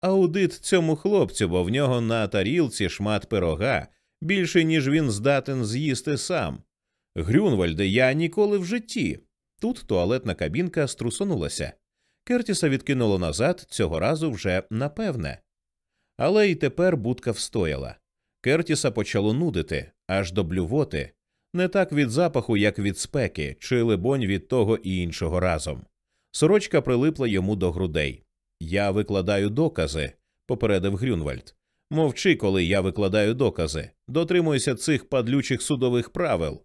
аудит цьому хлопцю, бо в нього на тарілці шмат пирога більше, ніж він здатен з'їсти сам. Грюнвальде, я ніколи в житті. Тут туалетна кабінка струсонулася. Кертіса відкинуло назад, цього разу вже напевне. Але й тепер будка встояла. Кертіса почало нудити, аж до блювоти, не так від запаху, як від спеки, чи, либонь, від того і іншого разом. Сорочка прилипла йому до грудей. Я викладаю докази, попередив Грюнвальд. Мовчи, коли я викладаю докази. Дотримуйся цих падлючих судових правил.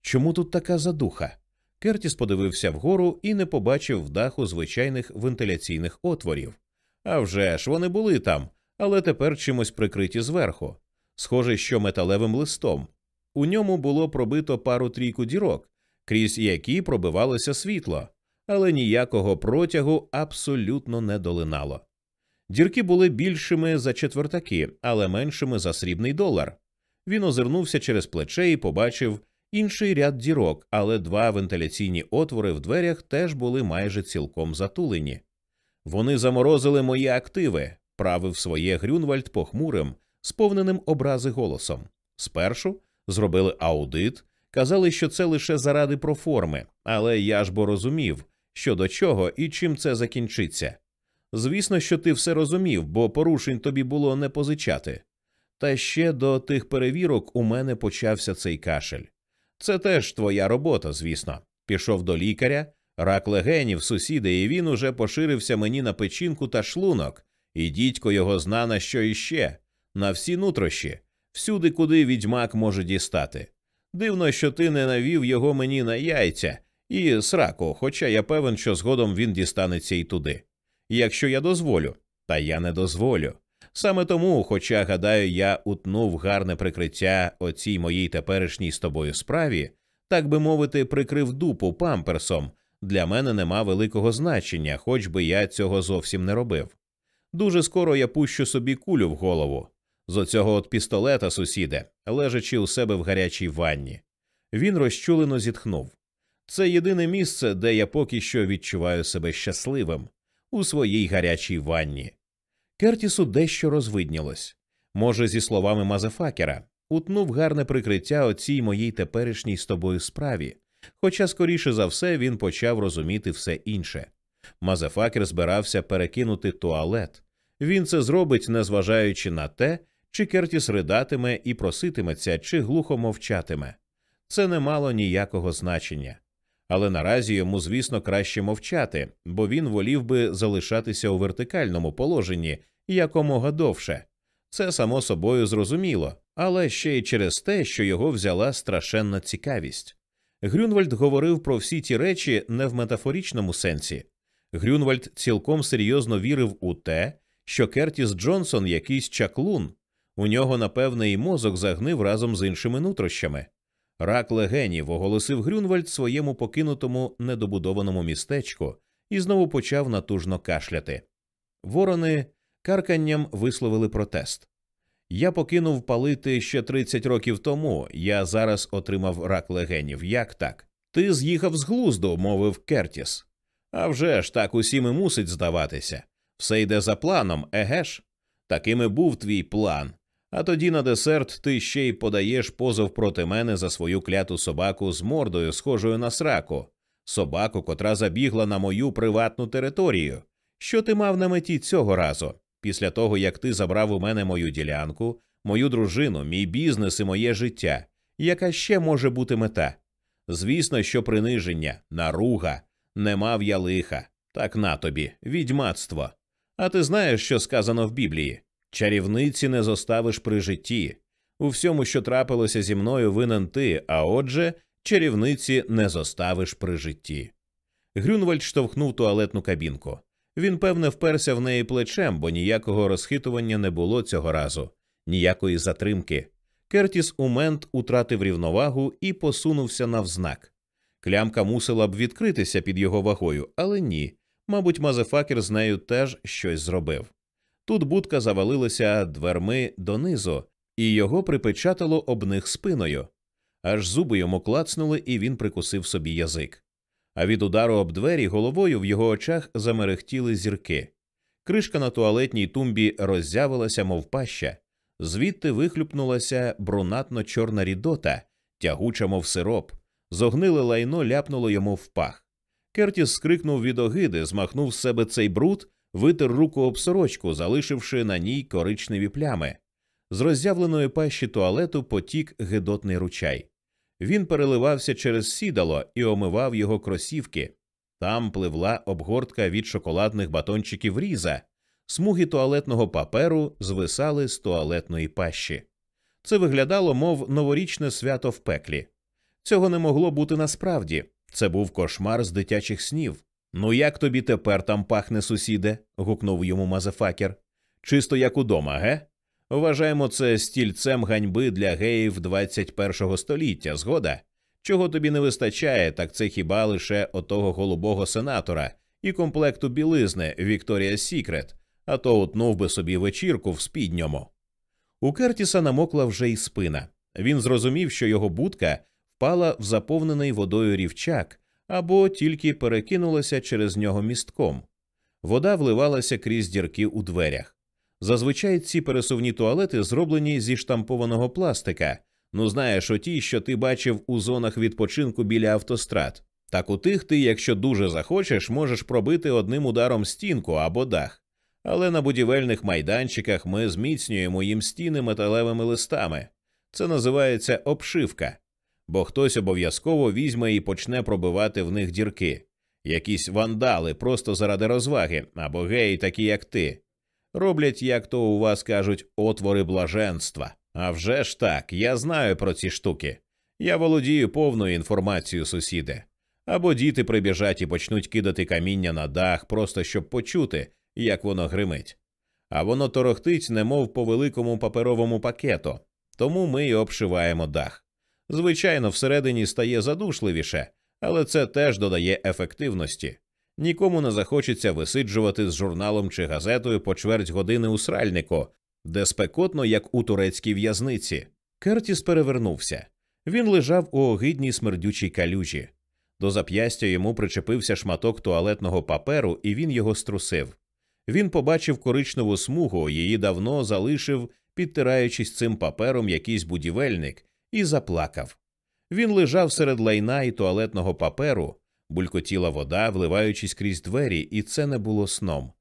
Чому тут така задуха? Кертіс подивився вгору і не побачив в даху звичайних вентиляційних отворів. А вже ж вони були там, але тепер чимось прикриті зверху. Схоже, що металевим листом. У ньому було пробито пару трійку дірок, крізь які пробивалося світло, але ніякого протягу абсолютно не долинало. Дірки були більшими за четвертаки, але меншими за срібний долар. Він озирнувся через плече і побачив інший ряд дірок, але два вентиляційні отвори в дверях теж були майже цілком затулені. Вони заморозили мої активи, правив своє Грюнвальд похмурим, сповненим образи голосом. Спершу зробили аудит, казали, що це лише заради проформи, але я ж бо розумів, що до чого і чим це закінчиться. Звісно, що ти все розумів, бо порушень тобі було не позичати. Та ще до тих перевірок у мене почався цей кашель. Це теж твоя робота, звісно. Пішов до лікаря, рак легенів, сусіди, і він уже поширився мені на печінку та шлунок, і дідько його зна на що іще, на всі нутрощі, всюди, куди відьмак може дістати. Дивно, що ти не навів його мені на яйця і сраку, хоча я певен, що згодом він дістанеться і туди. Якщо я дозволю, та я не дозволю. Саме тому, хоча, гадаю, я утнув гарне прикриття оцій моїй теперішній з тобою справі, так би мовити, прикрив дупу памперсом, для мене нема великого значення, хоч би я цього зовсім не робив. Дуже скоро я пущу собі кулю в голову. З оцього от пістолета, сусіде, лежачи у себе в гарячій ванні. Він розчулено зітхнув. Це єдине місце, де я поки що відчуваю себе щасливим у своїй гарячій ванні. Кертісу дещо розвиднілось. Може, зі словами Мазефакера, утнув гарне прикриття оцій моїй теперішній з тобою справі, хоча, скоріше за все, він почав розуміти все інше. Мазефакер збирався перекинути туалет. Він це зробить, незважаючи на те, чи Кертіс ридатиме і проситиметься, чи глухо мовчатиме. Це не мало ніякого значення. Але наразі йому, звісно, краще мовчати, бо він волів би залишатися у вертикальному положенні якомога довше. Це само собою зрозуміло, але ще й через те, що його взяла страшенна цікавість. Грюнвальд говорив про всі ті речі не в метафорічному сенсі. Грюнвальд цілком серйозно вірив у те, що Кертіс Джонсон якийсь чаклун, у нього, напевне, і мозок загнив разом з іншими нутрощами. Рак легенів оголосив Грюнвальд своєму покинутому недобудованому містечку і знову почав натужно кашляти. Ворони карканням висловили протест. Я покинув палити ще 30 років тому. Я зараз отримав рак легенів. Як так? Ти з'їхав з глузду, мовив Кертіс. «А вже ж так усім і мусить здаватися. Все йде за планом, еге ж? Таким і був твій план. А тоді на десерт ти ще й подаєш позов проти мене за свою кляту собаку з мордою, схожою на сраку, собаку, котра забігла на мою приватну територію. Що ти мав на меті цього разу? Після того, як ти забрав у мене мою ділянку, мою дружину, мій бізнес і моє життя, яка ще може бути мета? Звісно, що приниження, наруга, не мав я лиха, так на тобі, відьмацтво. А ти знаєш, що сказано в Біблії? Чарівниці не зоставиш при житті. У всьому, що трапилося зі мною, винен ти, а отже, чарівниці не зоставиш при житті. Грюнвальд штовхнув туалетну кабінку. Він, певне, вперся в неї плечем, бо ніякого розхитування не було цього разу, ніякої затримки. Кертіс у мент утратив рівновагу і посунувся навзнак. Клямка мусила б відкритися під його вагою, але ні. Мабуть, мазефакер з нею теж щось зробив. Тут будка завалилася дверми донизу, і його припечатало об них спиною. Аж зуби йому клацнули, і він прикусив собі язик. А від удару об двері головою в його очах замерехтіли зірки. Кришка на туалетній тумбі роззявилася, мов паща, звідти вихлюпнулася брунатно чорна рідота, тягуча, мов сироп, зогниле лайно ляпнуло йому в пах. Кертіс скрикнув від огиди, змахнув з себе цей бруд, витер руку об сорочку, залишивши на ній коричневі плями. З роззявленої пащі туалету потік гидотний ручай. Він переливався через сідало і омивав його кросівки. Там пливла обгортка від шоколадних батончиків різа, смуги туалетного паперу звисали з туалетної пащі. Це виглядало, мов новорічне свято в пеклі. Цього не могло бути насправді. Це був кошмар з дитячих снів. Ну як тобі тепер там пахне, сусіде? гукнув йому мазефакер. Чисто як удома, ге? Вважаємо це стільцем ганьби для геїв 21-го століття, згода. Чого тобі не вистачає, так це хіба лише отого голубого сенатора і комплекту білизни Вікторія Сікрет, а то утнув би собі вечірку в спідньому. У Кертіса намокла вже й спина. Він зрозумів, що його будка впала в заповнений водою рівчак або тільки перекинулася через нього містком. Вода вливалася крізь дірки у дверях. Зазвичай ці пересувні туалети зроблені зі штампованого пластика. Ну знаєш, оті, що ти бачив у зонах відпочинку біля автострад. Так у тих ти, якщо дуже захочеш, можеш пробити одним ударом стінку або дах. Але на будівельних майданчиках ми зміцнюємо їм стіни металевими листами. Це називається обшивка, бо хтось обов'язково візьме і почне пробивати в них дірки. Якісь вандали просто заради розваги, або геї, такі як ти. Роблять, як то у вас кажуть, отвори блаженства. А вже ж так, я знаю про ці штуки. Я володію повною інформацією, сусіде. Або діти прибіжать і почнуть кидати каміння на дах, просто щоб почути, як воно гримить. А воно торохтить, немов по великому паперовому пакету, тому ми й обшиваємо дах. Звичайно, всередині стає задушливіше, але це теж додає ефективності. Нікому не захочеться висиджувати з журналом чи газетою по чверть години у сральнику, де спекотно, як у турецькій в'язниці. Кертіс перевернувся. Він лежав у огидній смердючій калюжі. До зап'ястя йому причепився шматок туалетного паперу, і він його струсив. Він побачив коричневу смугу, її давно залишив, підтираючись цим папером якийсь будівельник, і заплакав. Він лежав серед лайна і туалетного паперу, булькотіла вода, вливаючись крізь двері, і це не було сном.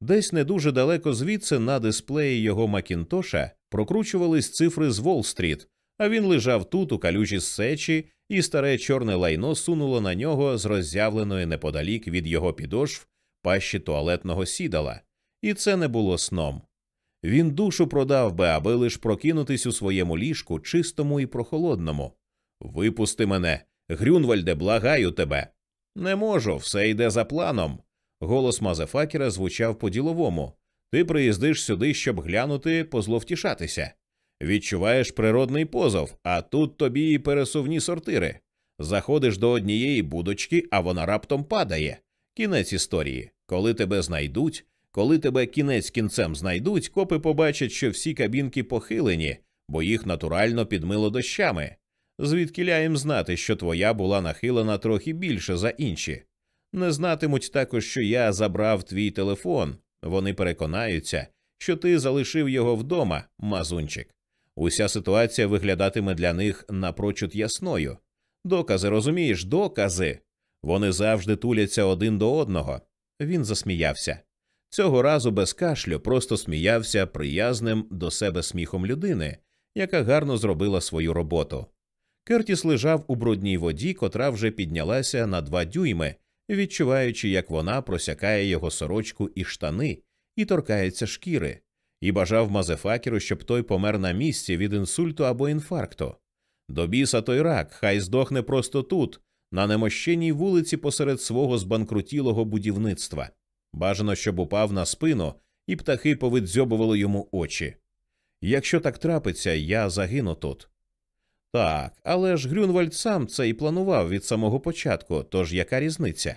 Десь не дуже далеко звідси на дисплеї його Макінтоша прокручувались цифри з Волл-стріт, а він лежав тут, у калюжі сечі, і старе чорне лайно сунуло на нього з роззявленої неподалік від його підошв пащі туалетного сідала, і це не було сном. Він душу продав би, аби лиш прокинутись у своєму ліжку, чистому і прохолодному. Випусти мене, Грюнвальде, благаю тебе. Не можу, все йде за планом. Голос Мазефакера звучав по-діловому. Ти приїздиш сюди, щоб глянути, позловтішатися. Відчуваєш природний позов, а тут тобі і пересувні сортири. Заходиш до однієї будочки, а вона раптом падає. Кінець історії. Коли тебе знайдуть, коли тебе кінець кінцем знайдуть, копи побачать, що всі кабінки похилені, бо їх натурально підмило дощами. Звідкіля їм знати, що твоя була нахилена трохи більше за інші. Не знатимуть також, що я забрав твій телефон. Вони переконаються, що ти залишив його вдома, мазунчик. Уся ситуація виглядатиме для них напрочуд ясною. Докази, розумієш, докази. Вони завжди туляться один до одного. Він засміявся. Цього разу без кашлю просто сміявся приязним до себе сміхом людини, яка гарно зробила свою роботу. Кертіс лежав у брудній воді, котра вже піднялася на два дюйми, відчуваючи, як вона просякає його сорочку і штани і торкається шкіри, і бажав мазефакеру, щоб той помер на місці від інсульту або інфаркту. До біса той рак, хай здохне просто тут, на немощеній вулиці посеред свого збанкрутілого будівництва. Бажано, щоб упав на спину, і птахи повидзьобували йому очі. Якщо так трапиться, я загину тут. Так, але ж Грюнвальд сам це і планував від самого початку, тож яка різниця?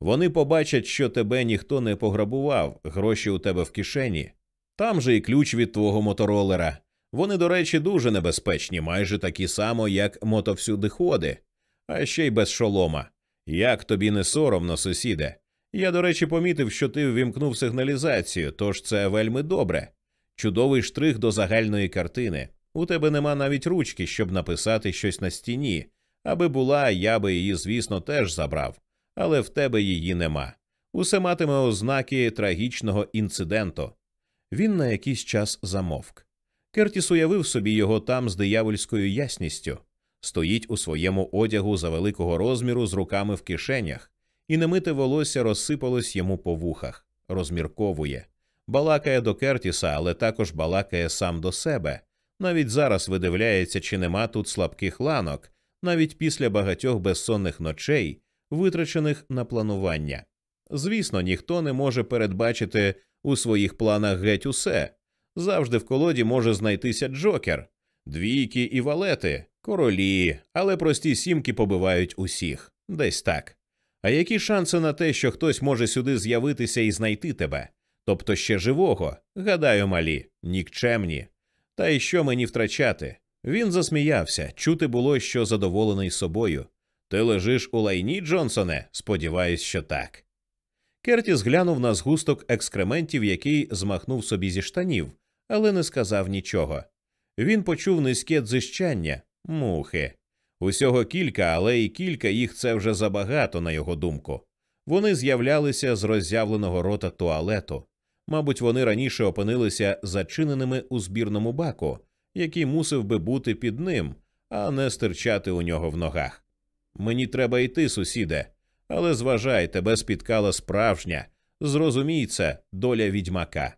Вони побачать, що тебе ніхто не пограбував, гроші у тебе в кишені. Там же і ключ від твого моторолера. Вони, до речі, дуже небезпечні, майже такі само, як мотовсюдиходи, а ще й без шолома. Як тобі не соромно, сусіде? Я, до речі, помітив, що ти ввімкнув сигналізацію, тож це вельми добре. Чудовий штрих до загальної картини. У тебе нема навіть ручки, щоб написати щось на стіні. Аби була, я би її, звісно, теж забрав, але в тебе її нема. Усе матиме ознаки трагічного інциденту. Він на якийсь час замовк. Кертіс уявив собі його там з диявольською ясністю, стоїть у своєму одягу за великого розміру з руками в кишенях, і немите волосся розсипалось йому по вухах, розмірковує, балакає до Кертіса, але також балакає сам до себе. Навіть зараз видивляється, чи нема тут слабких ланок, навіть після багатьох безсонних ночей, витрачених на планування. Звісно, ніхто не може передбачити у своїх планах геть усе. Завжди в колоді може знайтися джокер, двійки і валети, королі, але прості сімки побивають усіх десь так. А які шанси на те, що хтось може сюди з'явитися і знайти тебе? Тобто ще живого, гадаю, малі, нікчемні. Та й що мені втрачати? Він засміявся, чути було, що задоволений собою. Ти лежиш у лайні, Джонсоне? Сподіваюсь, що так. Кертіс глянув на згусток екскрементів, який змахнув собі зі штанів, але не сказав нічого. Він почув низьке дзищання, мухи. Усього кілька, але і кілька їх це вже забагато, на його думку. Вони з'являлися з роззявленого рота туалету. Мабуть, вони раніше опинилися зачиненими у збірному баку, який мусив би бути під ним, а не стирчати у нього в ногах. Мені треба йти, сусіде, але зважай, тебе спіткала справжня, зрозумій це, доля відьмака.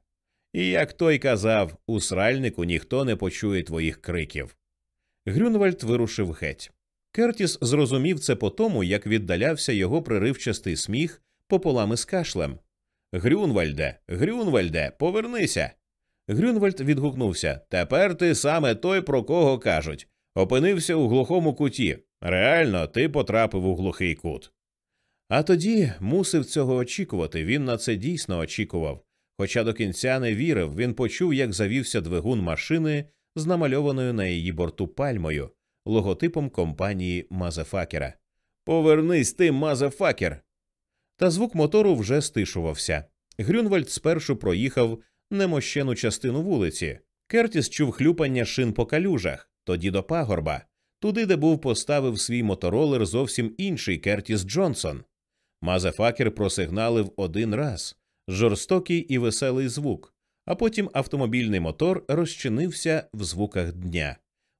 І як той казав, у сральнику ніхто не почує твоїх криків. Грюнвальд вирушив геть. Кертіс зрозумів це по тому, як віддалявся його приривчастий сміх пополам із кашлем. Грюнвальде, Грюнвальде, повернися. Грюнвальд відгукнувся Тепер ти саме той, про кого кажуть. Опинився у глухому куті. Реально, ти потрапив у глухий кут. А тоді мусив цього очікувати. Він на це дійсно очікував. Хоча до кінця не вірив, він почув, як завівся двигун машини з намальованою на її борту пальмою, логотипом компанії Мазефакера. Повернись ти, Мазефакер. Та звук мотору вже стишувався. Грюнвальд спершу проїхав немощену частину вулиці. Кертіс чув хлюпання шин по калюжах, тоді до пагорба, туди, де був поставив свій моторолер зовсім інший Кертіс Джонсон. Мазефакер просигналив один раз жорстокий і веселий звук, а потім автомобільний мотор розчинився в звуках дня,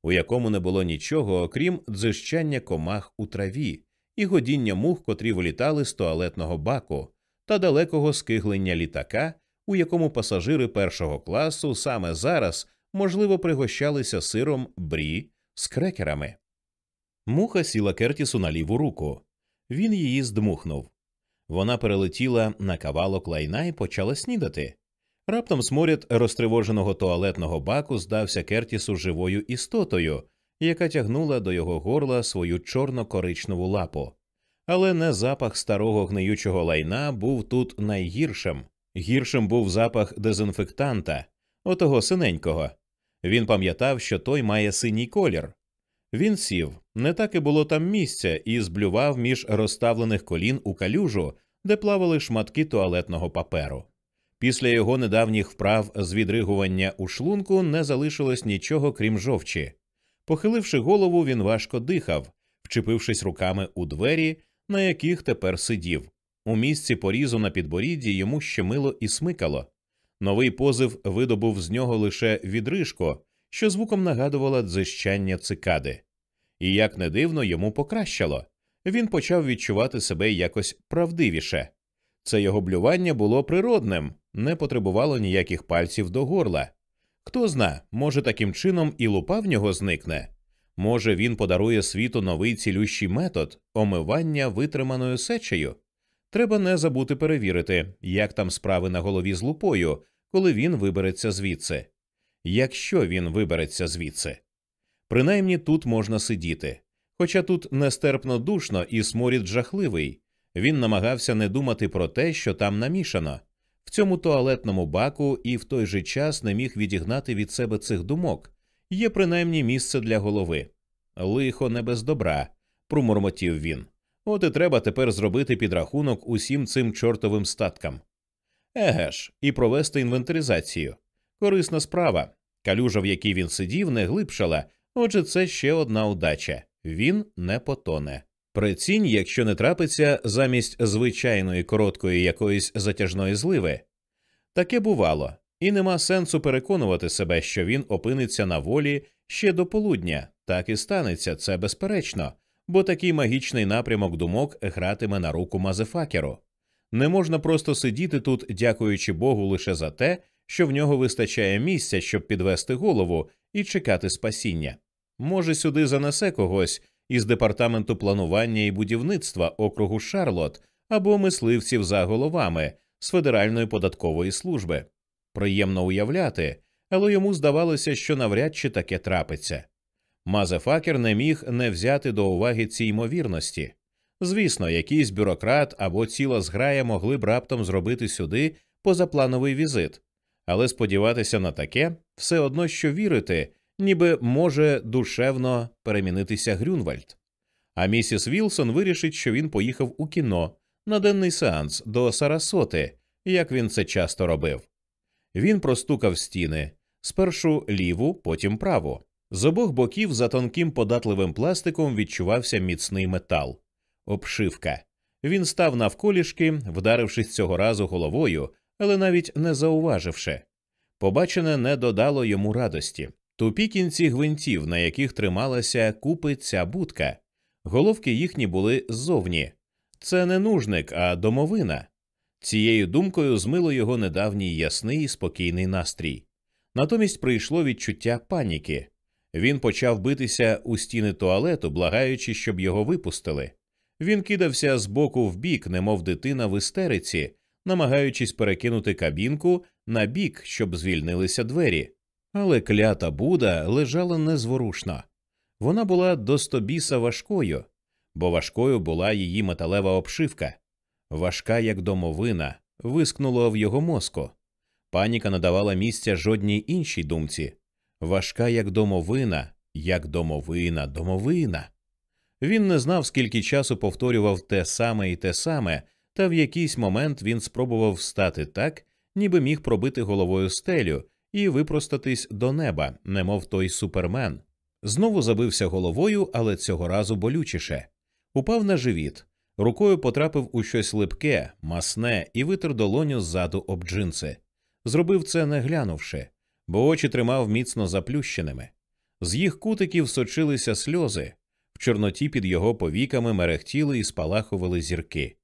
у якому не було нічого, окрім дзищання комах у траві і годіння мух, котрі вилітали з туалетного баку, та далекого скиглення літака, у якому пасажири першого класу саме зараз можливо пригощалися сиром брі з крекерами. Муха сіла Кертісу на ліву руку. Він її здмухнув. Вона перелетіла на кавалок лайна і почала снідати. Раптом сморід розтривоженого туалетного баку здався Кертісу живою істотою, яка тягнула до його горла свою чорно-коричневу лапу. Але не запах старого гниючого лайна був тут найгіршим. Гіршим був запах дезінфектанта, отого синенького. Він пам'ятав, що той має синій колір. Він сів, не так і було там місця, і зблював між розставлених колін у калюжу, де плавали шматки туалетного паперу. Після його недавніх вправ з відригування у шлунку не залишилось нічого крім жовчі. Похиливши голову, він важко дихав, вчепившись руками у двері, на яких тепер сидів. У місці порізу на підборідді йому щемило і смикало. Новий позив видобув з нього лише відрижко, що звуком нагадувало дзищання цикади. І як не дивно, йому покращало. Він почав відчувати себе якось правдивіше. Це його блювання було природним, не потребувало ніяких пальців до горла. Хто зна, може, таким чином і лупа в нього зникне. Може, він подарує світу новий цілющий метод омивання витриманою сечею. Треба не забути перевірити, як там справи на голові з лупою, коли він вибереться звідси. Якщо він вибереться звідси. Принаймні тут можна сидіти. Хоча тут нестерпно душно і сморід жахливий, він намагався не думати про те, що там намішано, в цьому туалетному баку і в той же час не міг відігнати від себе цих думок. Є принаймні місце для голови. Лихо не без добра, промурмотів він. От і треба тепер зробити підрахунок усім цим чортовим статкам. Еге ж, і провести інвентаризацію. Корисна справа. Калюжа, в якій він сидів, не глибшала, отже, це ще одна удача він не потоне. Прицінь, якщо не трапиться замість звичайної короткої якоїсь затяжної зливи. Таке бувало, і нема сенсу переконувати себе, що він опиниться на волі ще до полудня. Так і станеться, це безперечно, бо такий магічний напрямок думок гратиме на руку мазефакеру. Не можна просто сидіти тут, дякуючи Богу, лише за те, що в нього вистачає місця, щоб підвести голову і чекати спасіння. Може, сюди занесе когось із департаменту планування і будівництва округу Шарлот або мисливців за головами з Федеральної податкової служби. Приємно уявляти, але йому здавалося, що навряд чи таке трапиться. Мазефакер не міг не взяти до уваги ці ймовірності. Звісно, якийсь бюрократ або ціла зграя могли б раптом зробити сюди позаплановий візит, але сподіватися на таке все одно, що вірити, ніби може душевно перемінитися Грюнвальд. А місіс Вілсон вирішить, що він поїхав у кіно на денний сеанс до Сарасоти, як він це часто робив. Він простукав стіни спершу ліву, потім праву. З обох боків за тонким податливим пластиком відчувався міцний метал, обшивка. Він став навколішки, вдарившись цього разу головою, але навіть не зауваживши. Побачене не додало йому радості. Тупі кінці гвинтів, на яких трималася купи ця будка, головки їхні були ззовні. Це не нужник, а домовина. Цією думкою змило його недавній ясний і спокійний настрій. Натомість прийшло відчуття паніки. Він почав битися у стіни туалету, благаючи, щоб його випустили. Він кидався з боку в бік, немов дитина в істериці, намагаючись перекинути кабінку на бік, щоб звільнилися двері. Але клята Буда лежала незворушно. Вона була до стобіса важкою, бо важкою була її металева обшивка, важка, як домовина, вискнула в його мозку. Паніка надавала місця жодній іншій думці важка, як домовина, як домовина, домовина. Він не знав, скільки часу повторював те саме і те саме, та в якийсь момент він спробував встати так, ніби міг пробити головою стелю і випростатись до неба, немов той супермен. Знову забився головою, але цього разу болючіше. Упав на живіт, рукою потрапив у щось липке, масне і витер долоню ззаду об джинси. Зробив це не глянувши, бо очі тримав міцно заплющеними. З їх кутиків сочилися сльози, в чорноті під його повіками мерехтіли і спалахували зірки.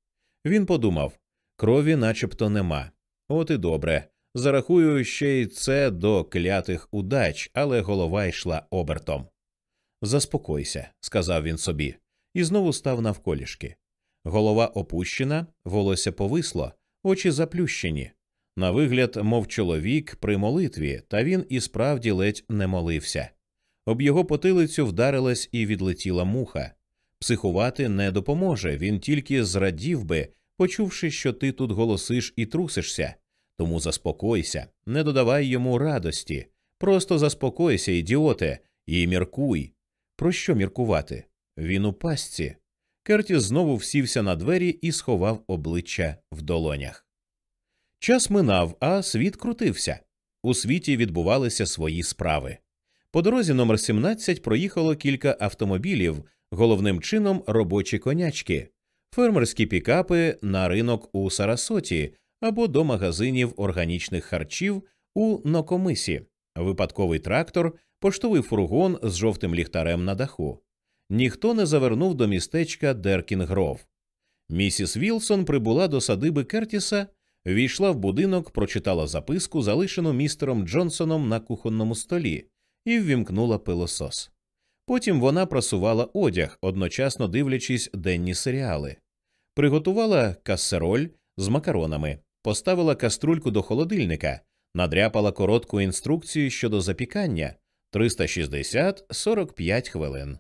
Він подумав крові начебто нема. От і добре. Зарахую ще й це до клятих удач, але голова йшла обертом. Заспокойся, сказав він собі, і знову став навколішки. Голова опущена, волосся повисло, очі заплющені. На вигляд, мов чоловік при молитві, та він і справді ледь не молився. Об його потилицю вдарилась і відлетіла муха. Психувати не допоможе, він тільки зрадів би, почувши, що ти тут голосиш і трусишся. Тому заспокойся, не додавай йому радості, просто заспокойся, ідіоте, і міркуй. Про що міркувати? Він у пастці. Кертіс знову всівся на двері і сховав обличчя в долонях. Час минав, а світ крутився. У світі відбувалися свої справи. По дорозі номер 17 проїхало кілька автомобілів, головним чином робочі конячки, фермерські пікапи на ринок у Сарасоті або до магазинів органічних харчів у Нокомисі, випадковий трактор, поштовий фургон з жовтим ліхтарем на даху. Ніхто не завернув до містечка Деркінгров. Місіс Вілсон прибула до садиби Кертіса, війшла в будинок, прочитала записку, залишену містером Джонсоном на кухонному столі, і ввімкнула пилосос. Потім вона просувала одяг, одночасно дивлячись денні серіали, приготувала кассероль з макаронами, поставила каструльку до холодильника, надряпала коротку інструкцію щодо запікання 360-45 хвилин,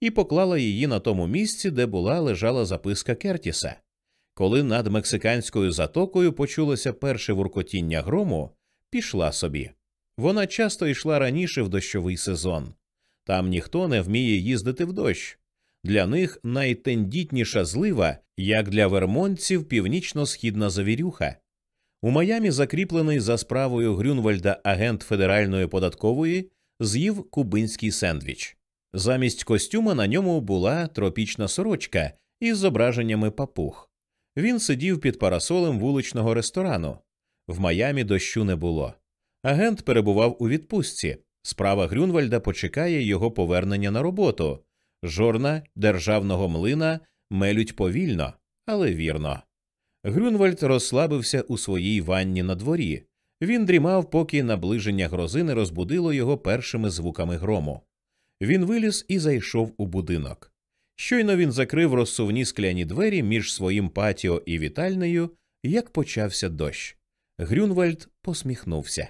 і поклала її на тому місці, де була лежала записка Кертіса. Коли над мексиканською затокою почулося перше вуркотіння грому, пішла собі. Вона часто йшла раніше в дощовий сезон. Там ніхто не вміє їздити в дощ. Для них найтендітніша злива, як для вермонтців північно-східна завірюха. У Майамі закріплений за справою Грюнвальда агент федеральної податкової з'їв кубинський сендвіч. Замість костюма на ньому була тропічна сорочка із зображеннями папуг. Він сидів під парасолем вуличного ресторану. В Майамі дощу не було. Агент перебував у відпустці. Справа Грюнвальда почекає його повернення на роботу. Жорна державного млина мелють повільно, але вірно. Грюнвальд розслабився у своїй ванні на дворі. Він дрімав, поки наближення грози не розбудило його першими звуками грому. Він виліз і зайшов у будинок. Щойно він закрив розсувні скляні двері між своїм патіо і вітальнею, як почався дощ. Грюнвальд посміхнувся.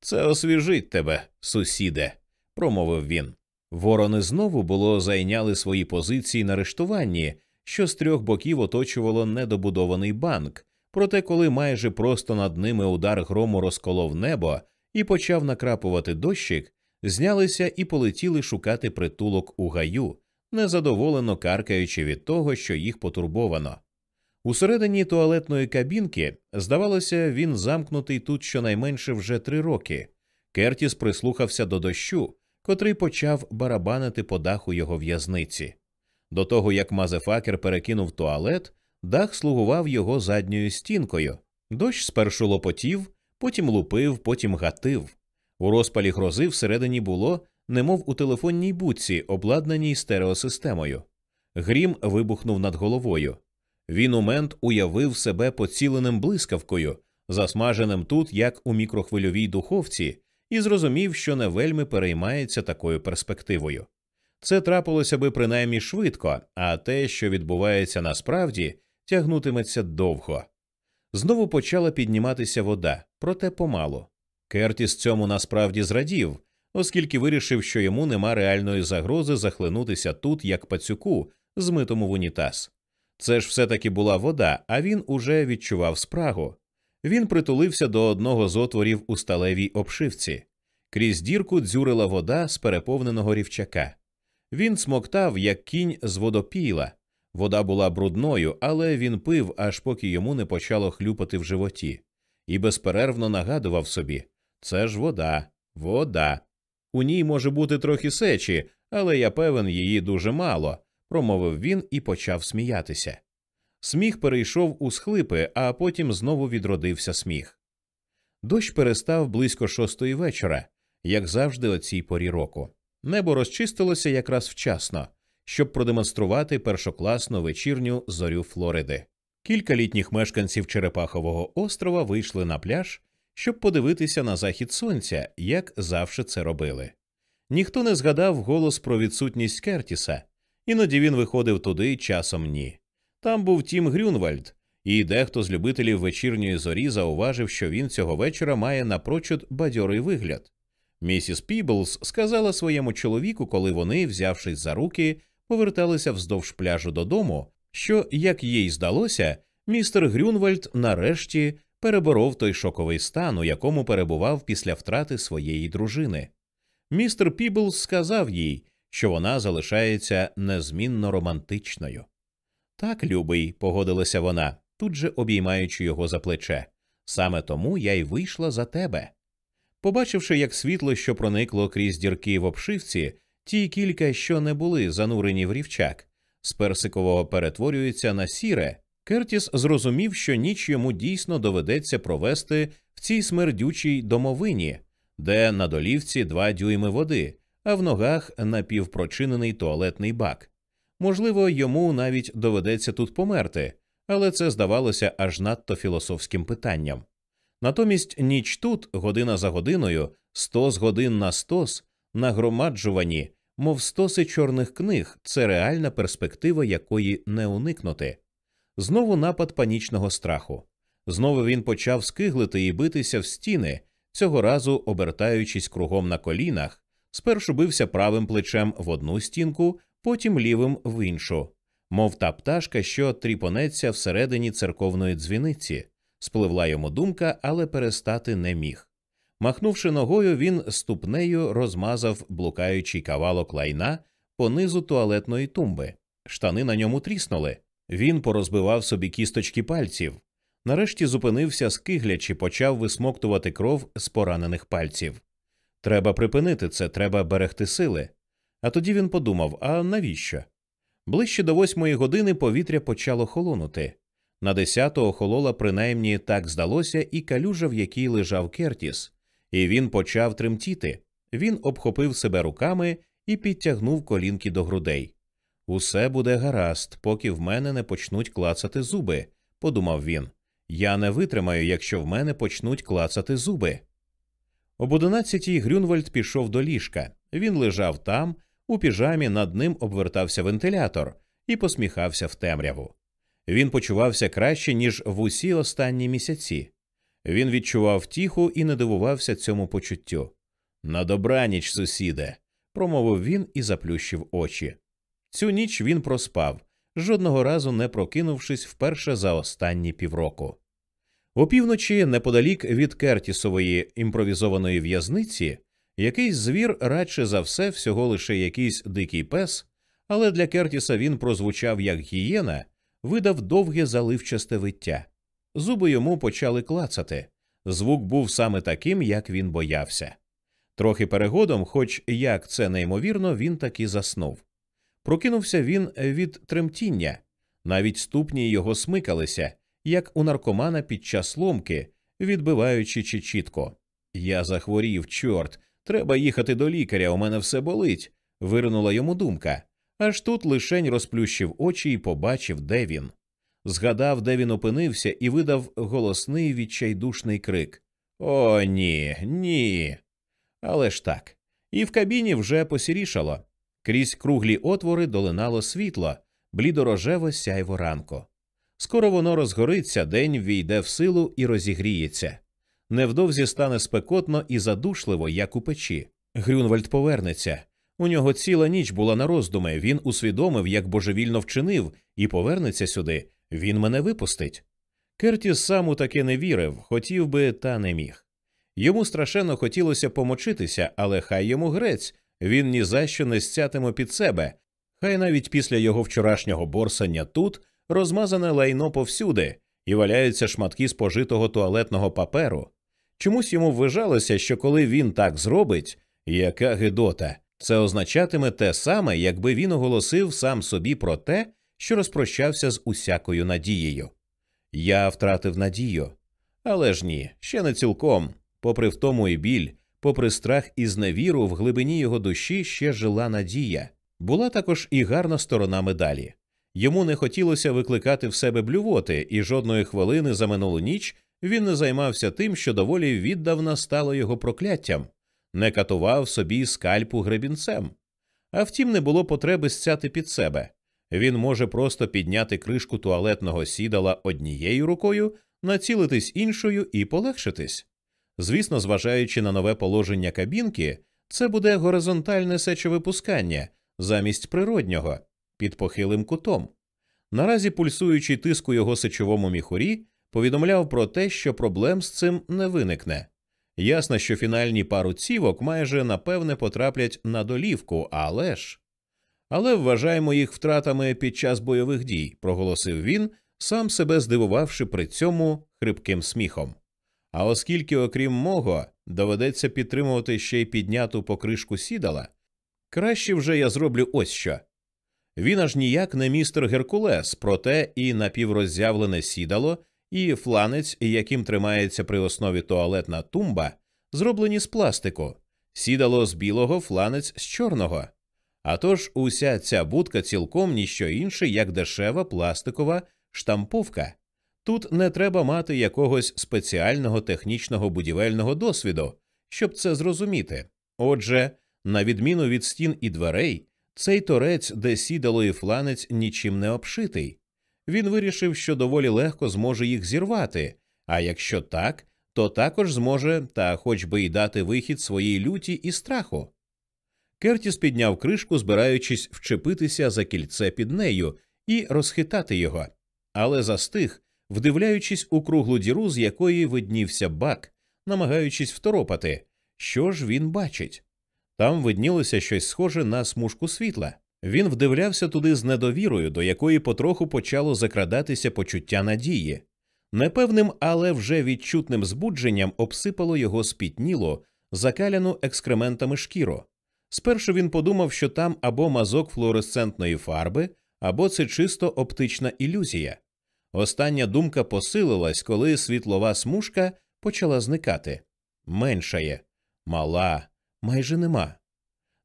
Це освіжить тебе, сусіде, промовив він. Ворони знову було зайняли свої позиції на рештуванні, що з трьох боків оточувало недобудований банк. Проте, коли майже просто над ними удар грому розколов небо і почав накрапувати дощик, знялися і полетіли шукати притулок у гаю, незадоволено каркаючи від того, що їх потурбовано. Усередині туалетної кабінки, здавалося, він замкнутий тут щонайменше вже три роки. Кертіс прислухався до дощу, котрий почав барабанити по даху його в'язниці. До того як Мазефакер перекинув туалет, дах слугував його задньою стінкою. Дощ спершу лопотів, потім лупив, потім гатив. У розпалі грози всередині було, немов у телефонній будці, обладнаній стереосистемою. Грім вибухнув над головою. Він у мент уявив себе поціленим блискавкою, засмаженим тут, як у мікрохвильовій духовці, і зрозумів, що не вельми переймається такою перспективою. Це трапилося би принаймні швидко, а те, що відбувається насправді, тягнутиметься довго. Знову почала підніматися вода, проте помалу. Кертіс цьому насправді зрадів, оскільки вирішив, що йому нема реальної загрози захлинутися тут, як пацюку, змитому в унітаз. Це ж все таки була вода, а він уже відчував спрагу. Він притулився до одного з отворів у сталевій обшивці. Крізь дірку дзюрила вода з переповненого рівчака. Він смоктав, як кінь з водопіла. Вода була брудною, але він пив, аж поки йому не почало хлюпати в животі, і безперервно нагадував собі це ж вода, вода. У ній може бути трохи сечі, але я певен, її дуже мало, промовив він і почав сміятися. Сміх перейшов у схлипи, а потім знову відродився сміх. Дощ перестав близько шостої вечора, як завжди, о цій порі року. Небо розчистилося якраз вчасно, щоб продемонструвати першокласну вечірню зорю Флориди. Кілька літніх мешканців Черепахового острова вийшли на пляж, щоб подивитися на захід сонця, як завжди це робили. Ніхто не згадав вголос про відсутність Кертіса, іноді він виходив туди, часом ні. Там був Тім Грюнвальд, і дехто з любителів вечірньої зорі зауважив, що він цього вечора має напрочуд бадьорий вигляд. Місіс Піблс сказала своєму чоловіку, коли вони, взявшись за руки, поверталися вздовж пляжу додому, що, як їй здалося, містер Грюнвальд нарешті переборов той шоковий стан, у якому перебував після втрати своєї дружини. Містер Піблс сказав їй, що вона залишається незмінно романтичною. Так, любий, погодилася вона, тут же обіймаючи його за плече. Саме тому я й вийшла за тебе. Побачивши, як світло, що проникло крізь дірки в обшивці, ті кілька, що не були занурені в рівчак, з персикового перетворюються на сіре, Кертіс зрозумів, що ніч йому дійсно доведеться провести в цій смердючій домовині, де на долівці два дюйми води, а в ногах напівпрочинений туалетний бак. Можливо, йому навіть доведеться тут померти, але це здавалося аж надто філософським питанням. Натомість ніч тут, година за годиною, стос годин на стос, нагромаджувані, мов стоси чорних книг, це реальна перспектива, якої не уникнути. Знову напад панічного страху. Знову він почав скиглити і битися в стіни, цього разу обертаючись кругом на колінах, спершу бився правим плечем в одну стінку, потім лівим в іншу, мов та пташка, що тріпонеться всередині церковної дзвіниці. Спливла йому думка, але перестати не міг. Махнувши ногою, він ступнею розмазав блукаючий кавалок лайна по низу туалетної тумби. Штани на ньому тріснули. Він порозбивав собі кісточки пальців. Нарешті зупинився, скиглячи, почав висмоктувати кров з поранених пальців. Треба припинити це, треба берегти сили. А тоді він подумав: а навіщо? Ближче до восьмої години повітря почало холонути. На десяту охолола принаймні так здалося, і калюжа, в якій лежав Кертіс, і він почав тремтіти. Він обхопив себе руками і підтягнув колінки до грудей. Усе буде гаразд, поки в мене не почнуть клацати зуби, подумав він. Я не витримаю, якщо в мене почнуть клацати зуби. Об одинадцятій Грюнвальд пішов до ліжка. Він лежав там, у піжамі над ним обвертався вентилятор і посміхався в темряву. Він почувався краще, ніж в усі останні місяці. Він відчував втіху і не дивувався цьому почуттю. На добраніч, сусіде, промовив він і заплющив очі. Цю ніч він проспав, жодного разу не прокинувшись вперше за останні півроку. Опівночі, неподалік від Кертісової імпровізованої в'язниці, якийсь звір радше за все всього лише якийсь дикий пес, але для Кертіса він прозвучав як гієна, видав довге заливчасте виття. Зуби йому почали клацати. Звук був саме таким, як він боявся. Трохи перегодом, хоч як це неймовірно, він таки заснув. Прокинувся він від тремтіння, навіть ступні його смикалися, як у наркомана під час ломки, відбиваючи чи чітко. Я захворів, чорт, треба їхати до лікаря, у мене все болить. виринула йому думка. Аж тут лишень розплющив очі і побачив, де він. Згадав, де він опинився, і видав голосний відчайдушний крик О, ні, ні. Але ж так. І в кабіні вже посірішало. Крізь круглі отвори долинало світло, блідорожево сяйво ранку. Скоро воно розгориться, день ввійде в силу і розігріється. Невдовзі стане спекотно і задушливо, як у печі. Грюнвальд повернеться. У нього ціла ніч була на роздуми. Він усвідомив, як божевільно вчинив, і повернеться сюди. Він мене випустить. Кертіс сам у таке не вірив, хотів би, та не міг. Йому страшенно хотілося помочитися, але хай йому грець, він ні за що не стятиме під себе. Хай навіть після його вчорашнього борсання тут розмазане лайно повсюди, і валяються шматки спожитого туалетного паперу. Чомусь йому вважалося, що коли він так зробить, яка гидота, це означатиме те саме, якби він оголосив сам собі про те, що розпрощався з усякою надією. Я втратив надію. Але ж ні, ще не цілком, попри втому і біль, попри страх і зневіру, в глибині його душі ще жила надія. Була також і гарна сторона медалі. Йому не хотілося викликати в себе блювоти, і жодної хвилини за минулу ніч він не займався тим, що доволі віддавна стало його прокляттям, не катував собі скальпу гребінцем. А втім, не було потреби стяти під себе. Він може просто підняти кришку туалетного сідала однією рукою, націлитись іншою і полегшитись. Звісно, зважаючи на нове положення кабінки, це буде горизонтальне сечовипускання замість природнього під похилим кутом. Наразі пульсуючий тиск у його сечовому міхурі повідомляв про те, що проблем з цим не виникне. Ясно, що фінальні пару цівок майже напевне потраплять на долівку, але ж. Але вважаємо їх втратами під час бойових дій, проголосив він, сам себе здивувавши при цьому хрипким сміхом. А оскільки, окрім мого, доведеться підтримувати ще й підняту покришку сідала, краще вже я зроблю ось що. Він аж ніяк не містер Геркулес, проте і напівроззявлене сідало, і фланець, яким тримається при основі туалетна тумба, зроблені з пластику, сідало з білого, фланець з чорного. А тож уся ця будка цілком ніщо інше, як дешева пластикова штамповка. Тут не треба мати якогось спеціального технічного будівельного досвіду, щоб це зрозуміти. Отже, на відміну від стін і дверей, цей торець, де сідало і фланець, нічим не обшитий. Він вирішив, що доволі легко зможе їх зірвати, а якщо так, то також зможе та хоч би й дати вихід своїй люті і страху. Кертіс підняв кришку, збираючись вчепитися за кільце під нею і розхитати його, але застиг, вдивляючись у круглу діру, з якої виднівся бак, намагаючись второпати, що ж він бачить. Там виднілося щось схоже на смужку світла. Він вдивлявся туди з недовірою, до якої потроху почало закрадатися почуття надії. Непевним, але вже відчутним збудженням обсипало його спітніло, закаляну екскрементами шкіру. Спершу він подумав, що там або мазок флуоресцентної фарби, або це чисто оптична ілюзія. Остання думка посилилась, коли світлова смужка почала зникати. Меншає, мала, майже нема.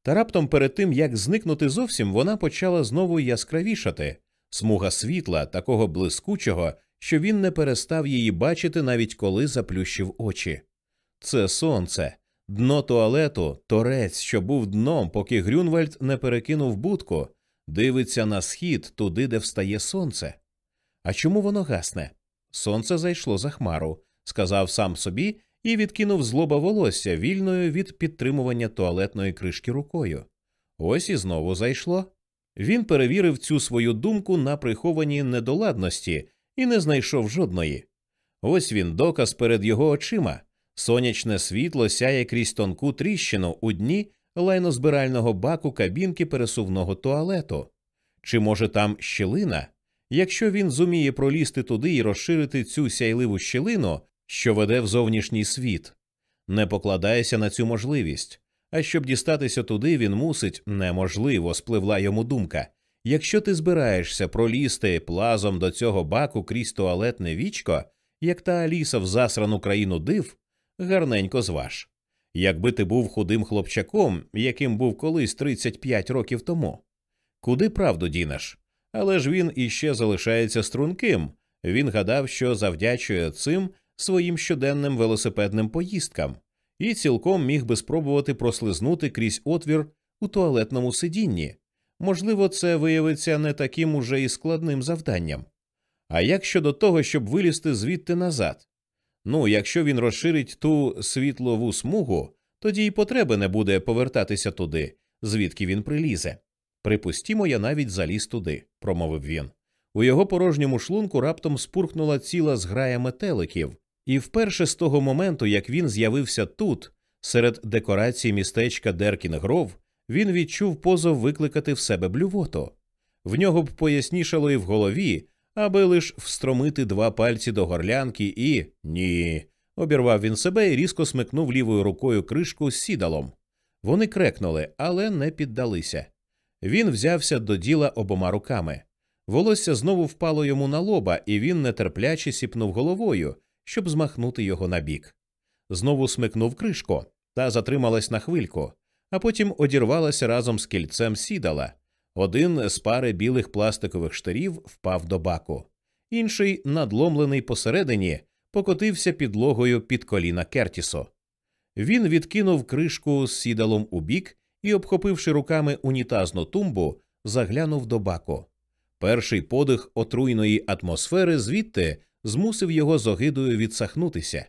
Та раптом перед тим, як зникнути зовсім, вона почала знову яскравішати смуга світла, такого блискучого, що він не перестав її бачити, навіть коли заплющив очі. Це сонце, дно туалету, торець, що був дном, поки Грюнвальд не перекинув будку, дивиться на схід туди, де встає сонце. А чому воно гасне? Сонце зайшло за хмару, сказав сам собі і відкинув злоба волосся вільною від підтримування туалетної кришки рукою. Ось і знову зайшло. Він перевірив цю свою думку на приховані недоладності і не знайшов жодної. Ось він доказ перед його очима. Сонячне світло сяє крізь тонку тріщину у дні лайнозбирального баку кабінки пересувного туалету. Чи може там щілина? Якщо він зуміє пролізти туди і розширити цю сяйливу щілину, що веде в зовнішній світ, не покладайся на цю можливість. А щоб дістатися туди, він мусить неможливо, спливла йому думка. Якщо ти збираєшся пролізти плазом до цього баку крізь туалетне вічко, як та Аліса в засрану країну див, гарненько зваж. Якби ти був худим хлопчаком, яким був колись 35 років тому, куди правду дінеш? Але ж він іще залишається струнким. Він гадав, що завдячує цим своїм щоденним велосипедним поїздкам, і цілком міг би спробувати прослизнути крізь отвір у туалетному сидінні. Можливо, це виявиться не таким уже і складним завданням. А як щодо того, щоб вилізти звідти назад? Ну, якщо він розширить ту світлову смугу, тоді й потреби не буде повертатися туди, звідки він прилізе. Припустімо, я навіть заліз туди, промовив він. У його порожньому шлунку раптом спурхнула ціла зграя метеликів, і вперше з того моменту, як він з'явився тут, серед декорацій містечка Деркінгров, він відчув позов викликати в себе блювоту. В нього б пояснішало і в голові, аби лиш встромити два пальці до горлянки і ні. Обірвав він себе і різко смикнув лівою рукою кришку з сідалом. Вони крекнули, але не піддалися. Він взявся до діла обома руками. Волосся знову впало йому на лоба, і він нетерпляче сіпнув головою, щоб змахнути його набік. Знову смикнув кришку та затрималась на хвильку, а потім одірвалася разом з кільцем сідала. Один з пари білих пластикових штирів впав до баку, інший, надломлений посередині, покотився підлогою під коліна Кертісо. Він відкинув кришку з сідалом у бік і, обхопивши руками унітазну тумбу, заглянув до баку. Перший подих отруйної атмосфери звідти змусив його з огидою відсахнутися.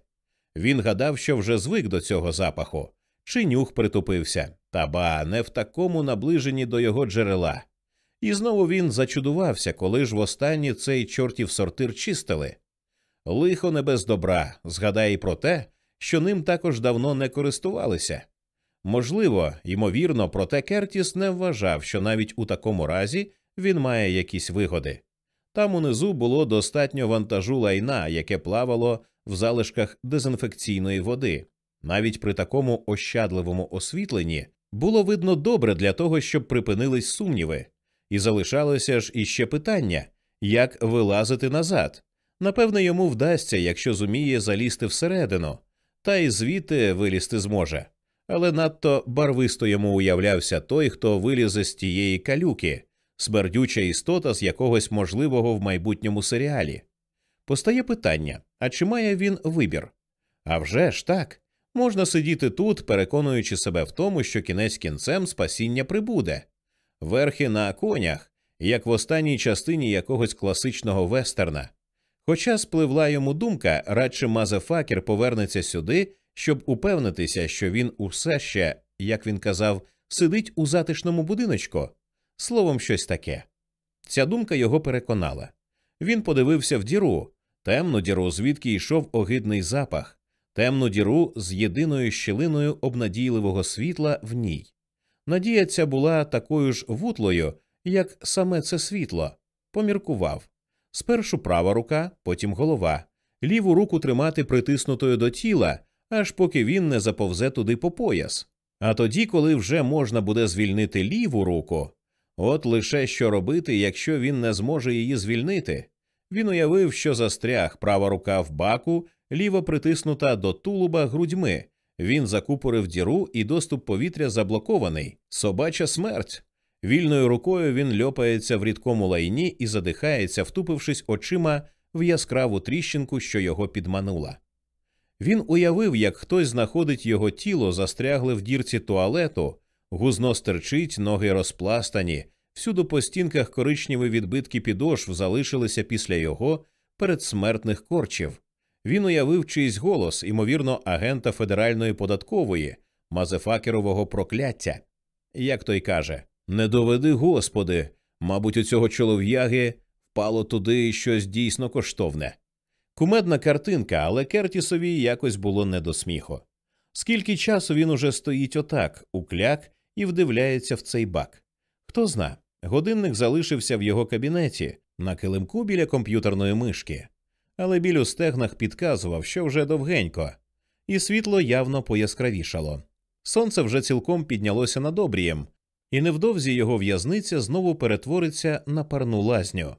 Він гадав, що вже звик до цього запаху, чи нюх притупився, та ба не в такому наближенні до його джерела. І знову він зачудувався, коли ж востаннє цей чортів сортир чистили. Лихо не без добра, згадай про те, що ним також давно не користувалися. Можливо, ймовірно, проте Кертіс не вважав, що навіть у такому разі він має якісь вигоди. Там унизу було достатньо вантажу лайна, яке плавало в залишках дезінфекційної води. Навіть при такому ощадливому освітленні було видно добре для того, щоб припинились сумніви, і залишалося ж іще питання як вилазити назад. Напевне, йому вдасться, якщо зуміє залізти всередину, та й звідти вилізти зможе. Але надто барвисто йому уявлявся той, хто вилізе з тієї калюки, смердюча істота з якогось можливого в майбутньому серіалі. Постає питання а чи має він вибір? А вже ж так. Можна сидіти тут, переконуючи себе в тому, що кінець кінцем спасіння прибуде, верхи на конях, як в останній частині якогось класичного вестерна. Хоча спливла йому думка, радше мазефакер повернеться сюди, щоб упевнитися, що він усе ще, як він казав, сидить у затишному будиночку, словом, щось таке. Ця думка його переконала. Він подивився в діру, темну діру, звідки йшов огидний запах, темну діру з єдиною щілиною обнадійливого світла в ній. Надія ця була такою ж вутлою, як саме це світло. Поміркував спершу права рука, потім голова, ліву руку тримати притиснутою до тіла, аж поки він не заповзе туди по пояс. А тоді, коли вже можна буде звільнити ліву руку, от лише що робити, якщо він не зможе її звільнити. Він уявив, що застряг права рука в баку, ліва притиснута до тулуба грудьми. Він закупорив діру, і доступ повітря заблокований. Собача смерть. Вільною рукою він льопається в рідкому лайні і задихається, втупившись очима в яскраву тріщинку, що його підманула. Він уявив, як хтось знаходить його тіло, застрягле в дірці туалету, гузно стерчить, ноги розпластані, всюди по стінках коричневі відбитки підошв залишилися після його передсмертних корчів. Він уявив чийсь голос, ймовірно, агента федеральної податкової, мазефакерового прокляття. Як той каже, не доведи, господи, мабуть, у цього чолов'яги впало туди щось дійсно коштовне. Кумедна картинка, але Кертісові якось було не до сміху. Скільки часу він уже стоїть отак, у кляк, і вдивляється в цей бак. Хто зна, годинник залишився в його кабінеті на килимку біля комп'ютерної мишки, але біль у стегнах підказував, що вже довгенько, і світло явно пояскравішало. Сонце вже цілком піднялося над обрієм, і невдовзі його в'язниця знову перетвориться на парну лазню.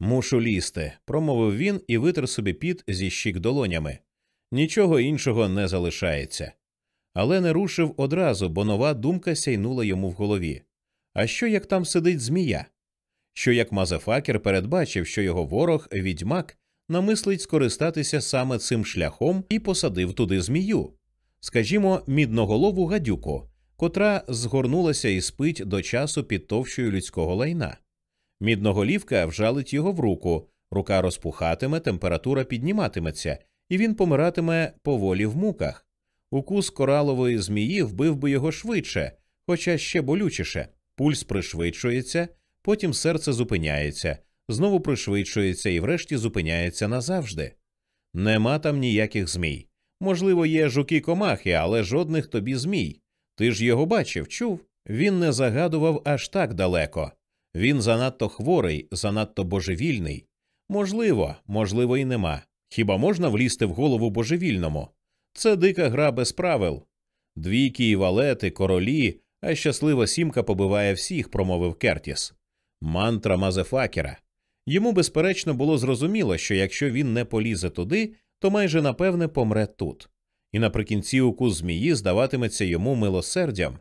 Мушу лізти, промовив він і витер собі піт зі щік долонями. Нічого іншого не залишається. Але не рушив одразу, бо нова думка сяйнула йому в голові. А що як там сидить змія? Що як Мазефакер передбачив, що його ворог, відьмак, намислить скористатися саме цим шляхом і посадив туди змію, скажімо, мідноголову гадюку, котра згорнулася і спить до часу під товщою людського лайна. Мідноголівка вжалить його в руку, рука розпухатиме, температура підніматиметься, і він помиратиме поволі в муках. Укус коралової змії вбив би його швидше, хоча ще болючіше. Пульс пришвидшується, потім серце зупиняється, знову пришвидшується і врешті зупиняється назавжди. Нема там ніяких змій. Можливо, є жуки комахи, але жодних тобі змій. Ти ж його бачив, чув? Він не загадував аж так далеко. Він занадто хворий, занадто божевільний. Можливо, можливо, і нема. Хіба можна влізти в голову божевільному? Це дика гра без правил. Двійки і валети, королі, а щаслива сімка побиває всіх, промовив Кертіс. Мантра Мазефакера. Йому, безперечно, було зрозуміло, що якщо він не полізе туди, то майже напевне помре тут. І наприкінці укус змії здаватиметься йому милосердям.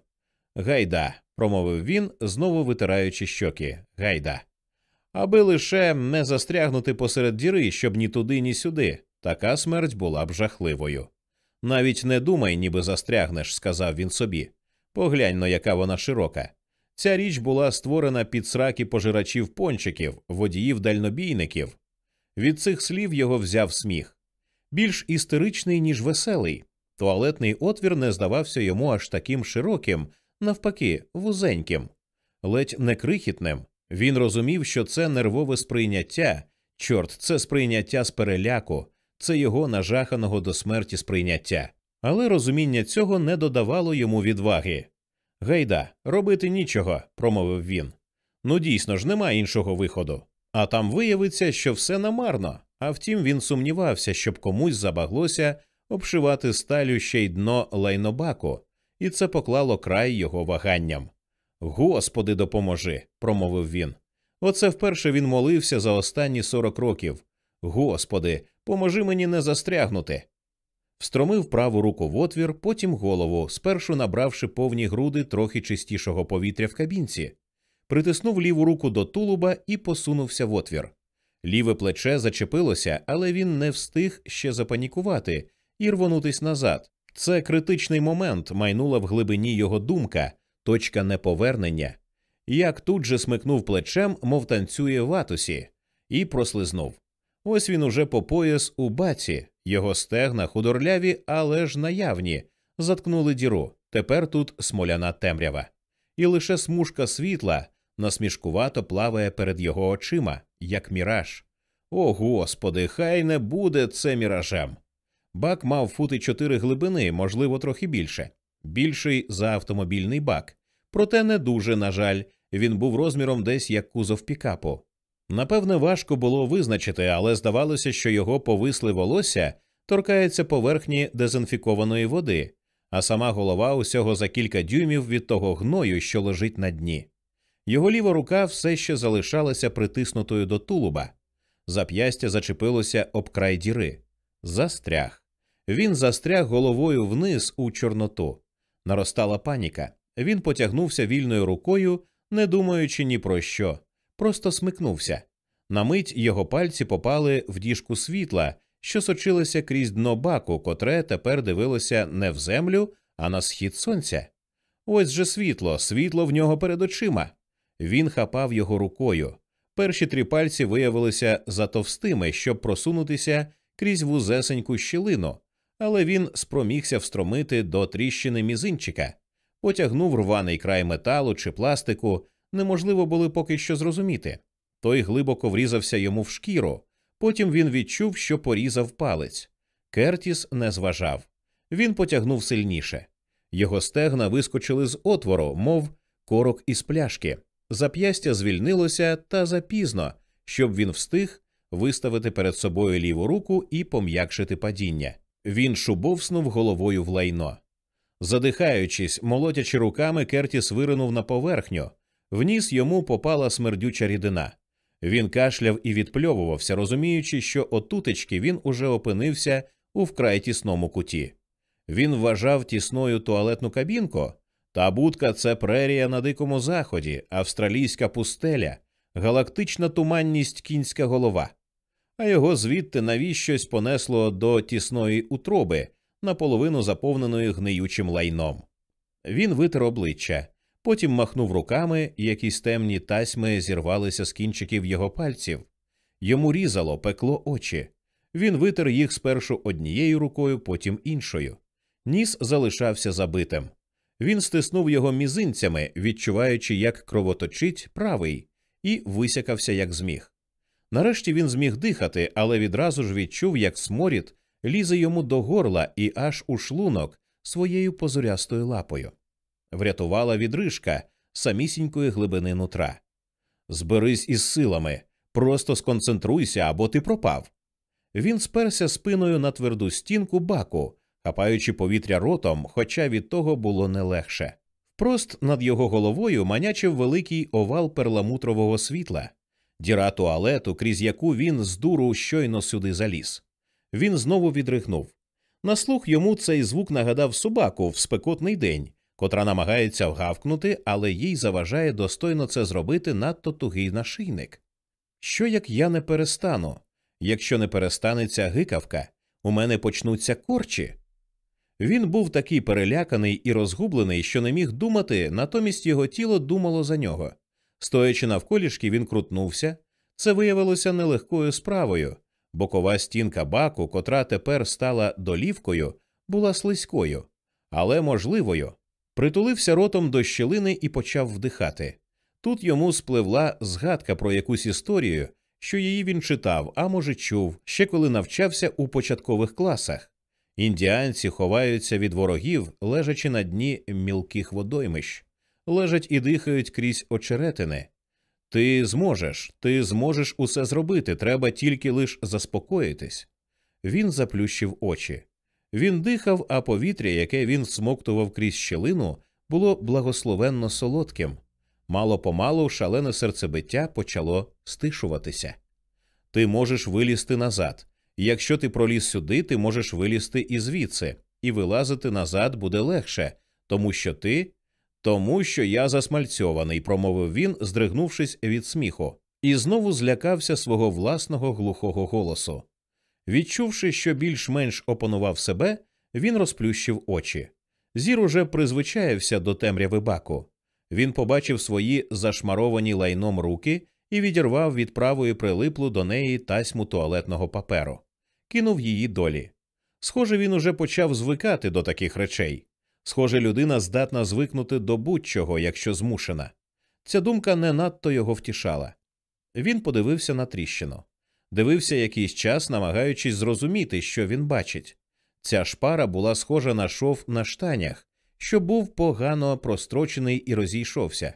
Гайда, промовив він, знову витираючи щоки. Гайда. Аби лише не застрягнути посеред діри, щоб ні туди, ні сюди. Така смерть була б жахливою. Навіть не думай, ніби застрягнеш, сказав він собі. Поглянь но, яка вона широка. Ця річ була створена під сраки пожирачів пончиків, водіїв дальнобійників. Від цих слів його взяв сміх. Більш істеричний, ніж веселий. Туалетний отвір не здавався йому аж таким широким, навпаки, вузеньким, ледь не крихітним. Він розумів, що це нервове сприйняття, чорт, це сприйняття з переляку, це його нажаханого до смерті сприйняття. Але розуміння цього не додавало йому відваги. Гайда, робити нічого, промовив він. Ну дійсно ж нема іншого виходу. А там виявиться, що все намарно. А втім, він сумнівався, щоб комусь забаглося обшивати сталю ще й дно лайнобаку, і це поклало край його ваганням. Господи, допоможи, промовив він. Оце вперше він молився за останні сорок років. Господи, поможи мені не застрягнути. Встромив праву руку в отвір, потім голову, спершу набравши повні груди трохи чистішого повітря в кабінці, притиснув ліву руку до тулуба і посунувся в отвір. Ліве плече зачепилося, але він не встиг ще запанікувати і рвонутись назад. Це критичний момент майнула в глибині його думка, точка неповернення. Як тут же смикнув плечем, мов танцює в атусі, і прослизнув. Ось він уже по пояс у баці, його стегна худорляві, але ж наявні, заткнули діру. Тепер тут смоляна темрява. І лише смужка світла насмішкувато плаває перед його очима, як міраж. О господи, хай не буде це міражем. Бак мав фути чотири глибини, можливо, трохи більше, більший за автомобільний бак, Проте не дуже, на жаль, він був розміром десь як кузов пікапу. Напевне, важко було визначити, але здавалося, що його повисле волосся торкається поверхні дезінфікованої води, а сама голова усього за кілька дюймів від того гною, що лежить на дні. Його ліва рука все ще залишалася притиснутою до тулуба. Зап'ястя зачепилося об край діри. Застряг. Він застряг головою вниз у Чорноту. Наростала паніка. Він потягнувся вільною рукою, не думаючи ні про що, просто смикнувся. На мить його пальці попали в діжку світла, що сочилося крізь дно баку, котре тепер дивилося не в землю, а на схід сонця. Ось же світло, світло в нього перед очима. Він хапав його рукою. Перші три пальці виявилися затовстими, щоб просунутися крізь вузесеньку щілину, але він спромігся встромити до тріщини мізинчика, потягнув рваний край металу чи пластику, неможливо було поки що зрозуміти. Той глибоко врізався йому в шкіру. Потім він відчув, що порізав палець. Кертіс не зважав. Він потягнув сильніше. Його стегна вискочили з отвору, мов корок із пляшки. Зап'ястя звільнилося та запізно, щоб він встиг виставити перед собою ліву руку і пом'якшити падіння. Він шубовснув головою в лайно. Задихаючись, молотячи руками, Кертіс виринув на поверхню. В ніс йому попала смердюча рідина. Він кашляв і відпльовувався, розуміючи, що отутечки він уже опинився у вкрай тісному куті. Він вважав тісною туалетну кабінку, та будка це прерія на дикому заході, австралійська пустеля, галактична туманність кінська голова, а його звідти навіщось понесло до тісної утроби, наполовину заповненої гниючим лайном. Він витер обличчя, потім махнув руками, якісь темні тасьми зірвалися з кінчиків його пальців. Йому різало, пекло очі. Він витер їх спершу однією рукою, потім іншою. Ніс залишався забитим. Він стиснув його мізинцями, відчуваючи, як кровоточить правий, і висякався, як зміг. Нарешті він зміг дихати, але відразу ж відчув, як сморід лізе йому до горла і аж у шлунок своєю позорястою лапою. Врятувала відрижка самісінької глибини нутра. Зберись із силами, просто сконцентруйся, або ти пропав. Він сперся спиною на тверду стінку баку, хапаючи повітря ротом, хоча від того було не легше. Впрост над його головою манячив великий овал перламутрового світла, діра туалету, крізь яку він з дуру щойно сюди заліз. Він знову відригнув. На слух йому цей звук нагадав собаку в спекотний день, котра намагається вгавкнути, але їй заважає достойно це зробити надто тугий нашийник. Що як я не перестану? Якщо не перестанеться гикавка, у мене почнуться корчі. Він був такий переляканий і розгублений, що не міг думати, натомість його тіло думало за нього. Стоячи навколішки, він крутнувся. Це виявилося нелегкою справою. Бокова стінка баку, котра тепер стала долівкою, була слизькою, але можливою. Притулився ротом до щілини і почав вдихати. Тут йому спливла згадка про якусь історію, що її він читав, а може, чув, ще коли навчався у початкових класах. Індіанці ховаються від ворогів, лежачи на дні мілких водоймищ, лежать і дихають крізь очеретини. Ти зможеш, ти зможеш усе зробити, треба тільки лиш заспокоїтись. Він заплющив очі. Він дихав, а повітря, яке він всмоктував крізь щелину, було благословенно солодким. Мало помалу шалене серцебиття почало стишуватися. Ти можеш вилізти назад. Якщо ти проліз сюди, ти можеш вилізти і звідси, і вилазити назад буде легше, тому що ти. Тому що я засмальцьований, промовив він, здригнувшись від сміху, і знову злякався свого власного глухого голосу. Відчувши, що більш-менш опанував себе, він розплющив очі. Зір уже призвичаєвся до темряви баку. Він побачив свої зашмаровані лайном руки і відірвав від правої прилиплу до неї тасьму туалетного паперу, кинув її долі. Схоже, він уже почав звикати до таких речей. Схоже, людина здатна звикнути до будь-чого, якщо змушена. Ця думка не надто його втішала. Він подивився на тріщину, дивився якийсь час, намагаючись зрозуміти, що він бачить. Ця шпара була схожа на шов на штанях, що був погано прострочений і розійшовся.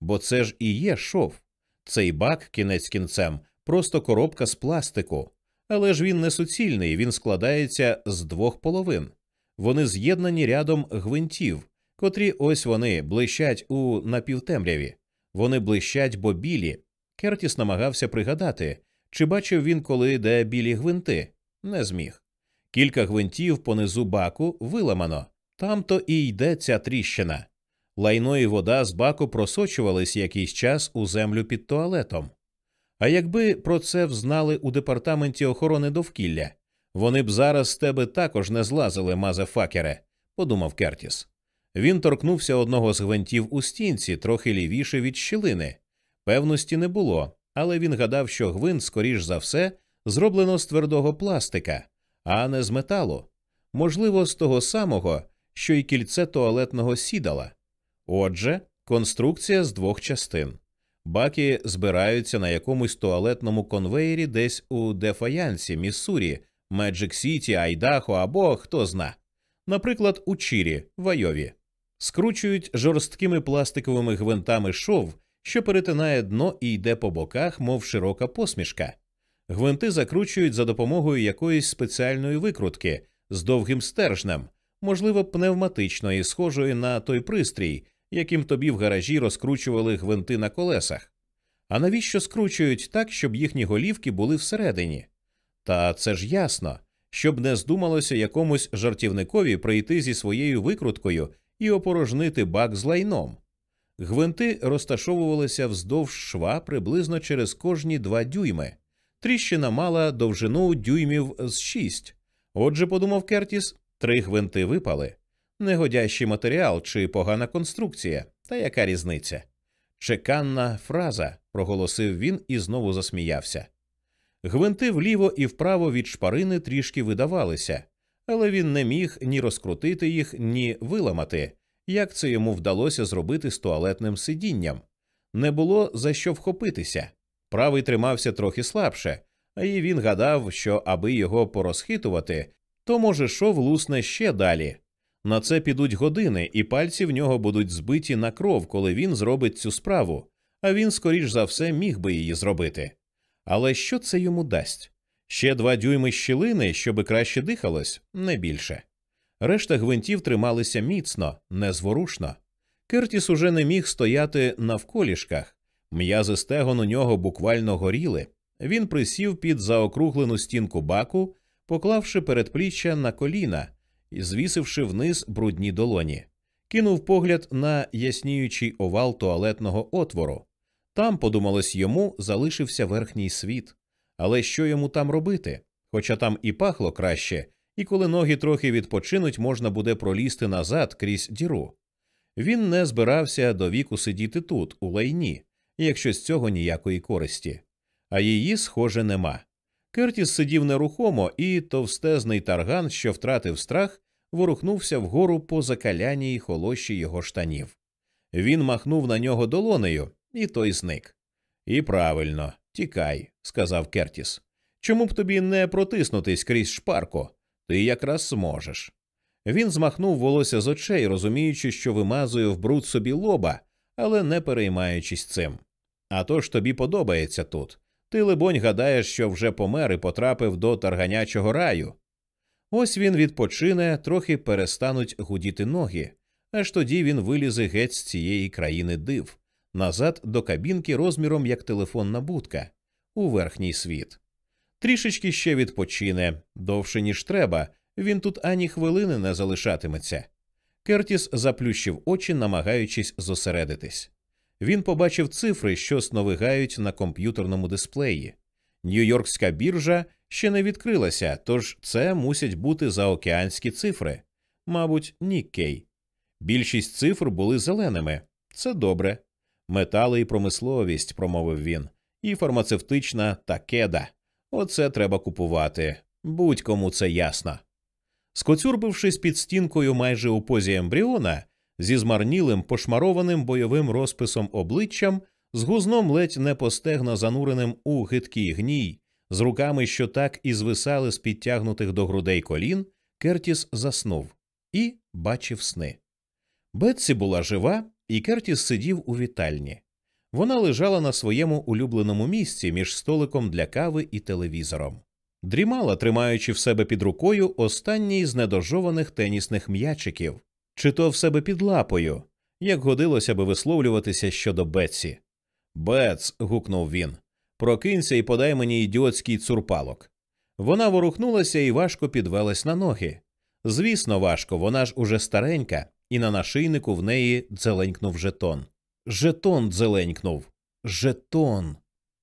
Бо це ж і є шов. Цей бак, кінець кінцем, просто коробка з пластику. Але ж він не суцільний, він складається з двох половин. Вони з'єднані рядом гвинтів, котрі ось вони блищать у напівтемряві. Вони блищать, бо білі. Кертіс намагався пригадати, чи бачив він коли де білі гвинти. Не зміг. Кілька гвинтів понизу баку виламано. Там-то і йде ця тріщина. Лайно і вода з баку просочувались якийсь час у землю під туалетом. А якби про це взнали у департаменті охорони довкілля, вони б зараз з тебе також не злазили, мазефакере, подумав Кертіс. Він торкнувся одного з гвинтів у стінці, трохи лівіше від щілини. Певності не було, але він гадав, що гвинт, скоріш за все, зроблено з твердого пластика, а не з металу. Можливо, з того самого, що й кільце туалетного сідала. Отже, конструкція з двох частин. Баки збираються на якомусь туалетному конвеєрі десь у Дефаянсі, Міссурі, Меджик Сіті, Айдахо або хто зна. Наприклад, у Чірі, в Айові. Скручують жорсткими пластиковими гвинтами шов, що перетинає дно і йде по боках, мов широка посмішка. Гвинти закручують за допомогою якоїсь спеціальної викрутки з довгим стержнем, можливо, пневматичної, схожої на той пристрій, яким тобі в гаражі розкручували гвинти на колесах. А навіщо скручують так, щоб їхні голівки були всередині? Та це ж ясно, щоб не здумалося якомусь жартівникові прийти зі своєю викруткою і опорожнити бак з лайном. Гвинти розташовувалися вздовж шва приблизно через кожні два дюйми. Тріщина мала довжину дюймів з шість. Отже, подумав Кертіс, три гвинти випали. Негодящий матеріал чи погана конструкція, та яка різниця? Чеканна фраза, проголосив він і знову засміявся. Гвинти вліво і вправо від шпарини трішки видавалися, але він не міг ні розкрутити їх, ні виламати, як це йому вдалося зробити з туалетним сидінням. Не було за що вхопитися. Правий тримався трохи слабше, і він гадав, що аби його порозхитувати, то, може, шов лусне ще далі. На це підуть години, і пальці в нього будуть збиті на кров, коли він зробить цю справу, а він, скоріш за все, міг би її зробити. Але що це йому дасть? Ще два дюйми щілини, щоби краще дихалось, не більше. Решта гвинтів трималися міцно, незворушно. Кертіс уже не міг стояти навколішках, м'язи стегон у нього буквально горіли. Він присів під заокруглену стінку баку, поклавши передпліччя на коліна і звісивши вниз брудні долоні, кинув погляд на ясніючий овал туалетного отвору. Там, подумалось йому, залишився верхній світ. Але що йому там робити? Хоча там і пахло краще, і коли ноги трохи відпочинуть, можна буде пролізти назад крізь діру. Він не збирався до віку сидіти тут, у лайні, якщо з цього ніякої користі. А її, схоже, нема. Кертіс сидів нерухомо, і товстезний тарган, що втратив страх, ворухнувся вгору по закаляній холощі його штанів. Він махнув на нього долонею, і той зник. І правильно, тікай, сказав Кертіс. Чому б тобі не протиснутись крізь шпарку? Ти якраз зможеш. Він змахнув волосся з очей, розуміючи, що вимазує в бруд собі лоба, але не переймаючись цим. А то ж тобі подобається тут. Ти, либонь, гадаєш, що вже помер і потрапив до тарганячого раю. Ось він відпочине, трохи перестануть гудіти ноги, аж тоді він вилізе геть з цієї країни див, назад до кабінки розміром як телефонна будка, у верхній світ. Трішечки ще відпочине, довше, ніж треба, він тут ані хвилини не залишатиметься. Кертіс заплющив очі, намагаючись зосередитись. Він побачив цифри, що сновигають на комп'ютерному дисплеї. Нью-Йоркська біржа ще не відкрилася, тож це мусять бути заокеанські цифри, мабуть, Ніккей. Більшість цифр були зеленими. Це добре. Метали і промисловість, промовив він, і фармацевтична такеда. Оце треба купувати. Будь-кому це ясно. Скоцюрбившись під стінкою майже у позі ембріона, зі змарнілим пошмарованим бойовим розписом обличчям, з гузном ледь не постегно зануреним у гидкий гній, з руками, що так і звисали з підтягнутих до грудей колін, Кертіс заснув і бачив сни. Бетсі була жива, і Кертіс сидів у вітальні. Вона лежала на своєму улюбленому місці між столиком для кави і телевізором. Дрімала, тримаючи в себе під рукою останній з недожованих тенісних м'ячиків, чи то в себе під лапою, як годилося би висловлюватися щодо Бетсі. Бец. гукнув він. Прокинься і подай мені ідіотський цурпалок. Вона ворухнулася і важко підвелась на ноги. Звісно, важко, вона ж уже старенька, і на нашийнику в неї дзеленькнув жетон. Жетон дзеленькнув. Жетон.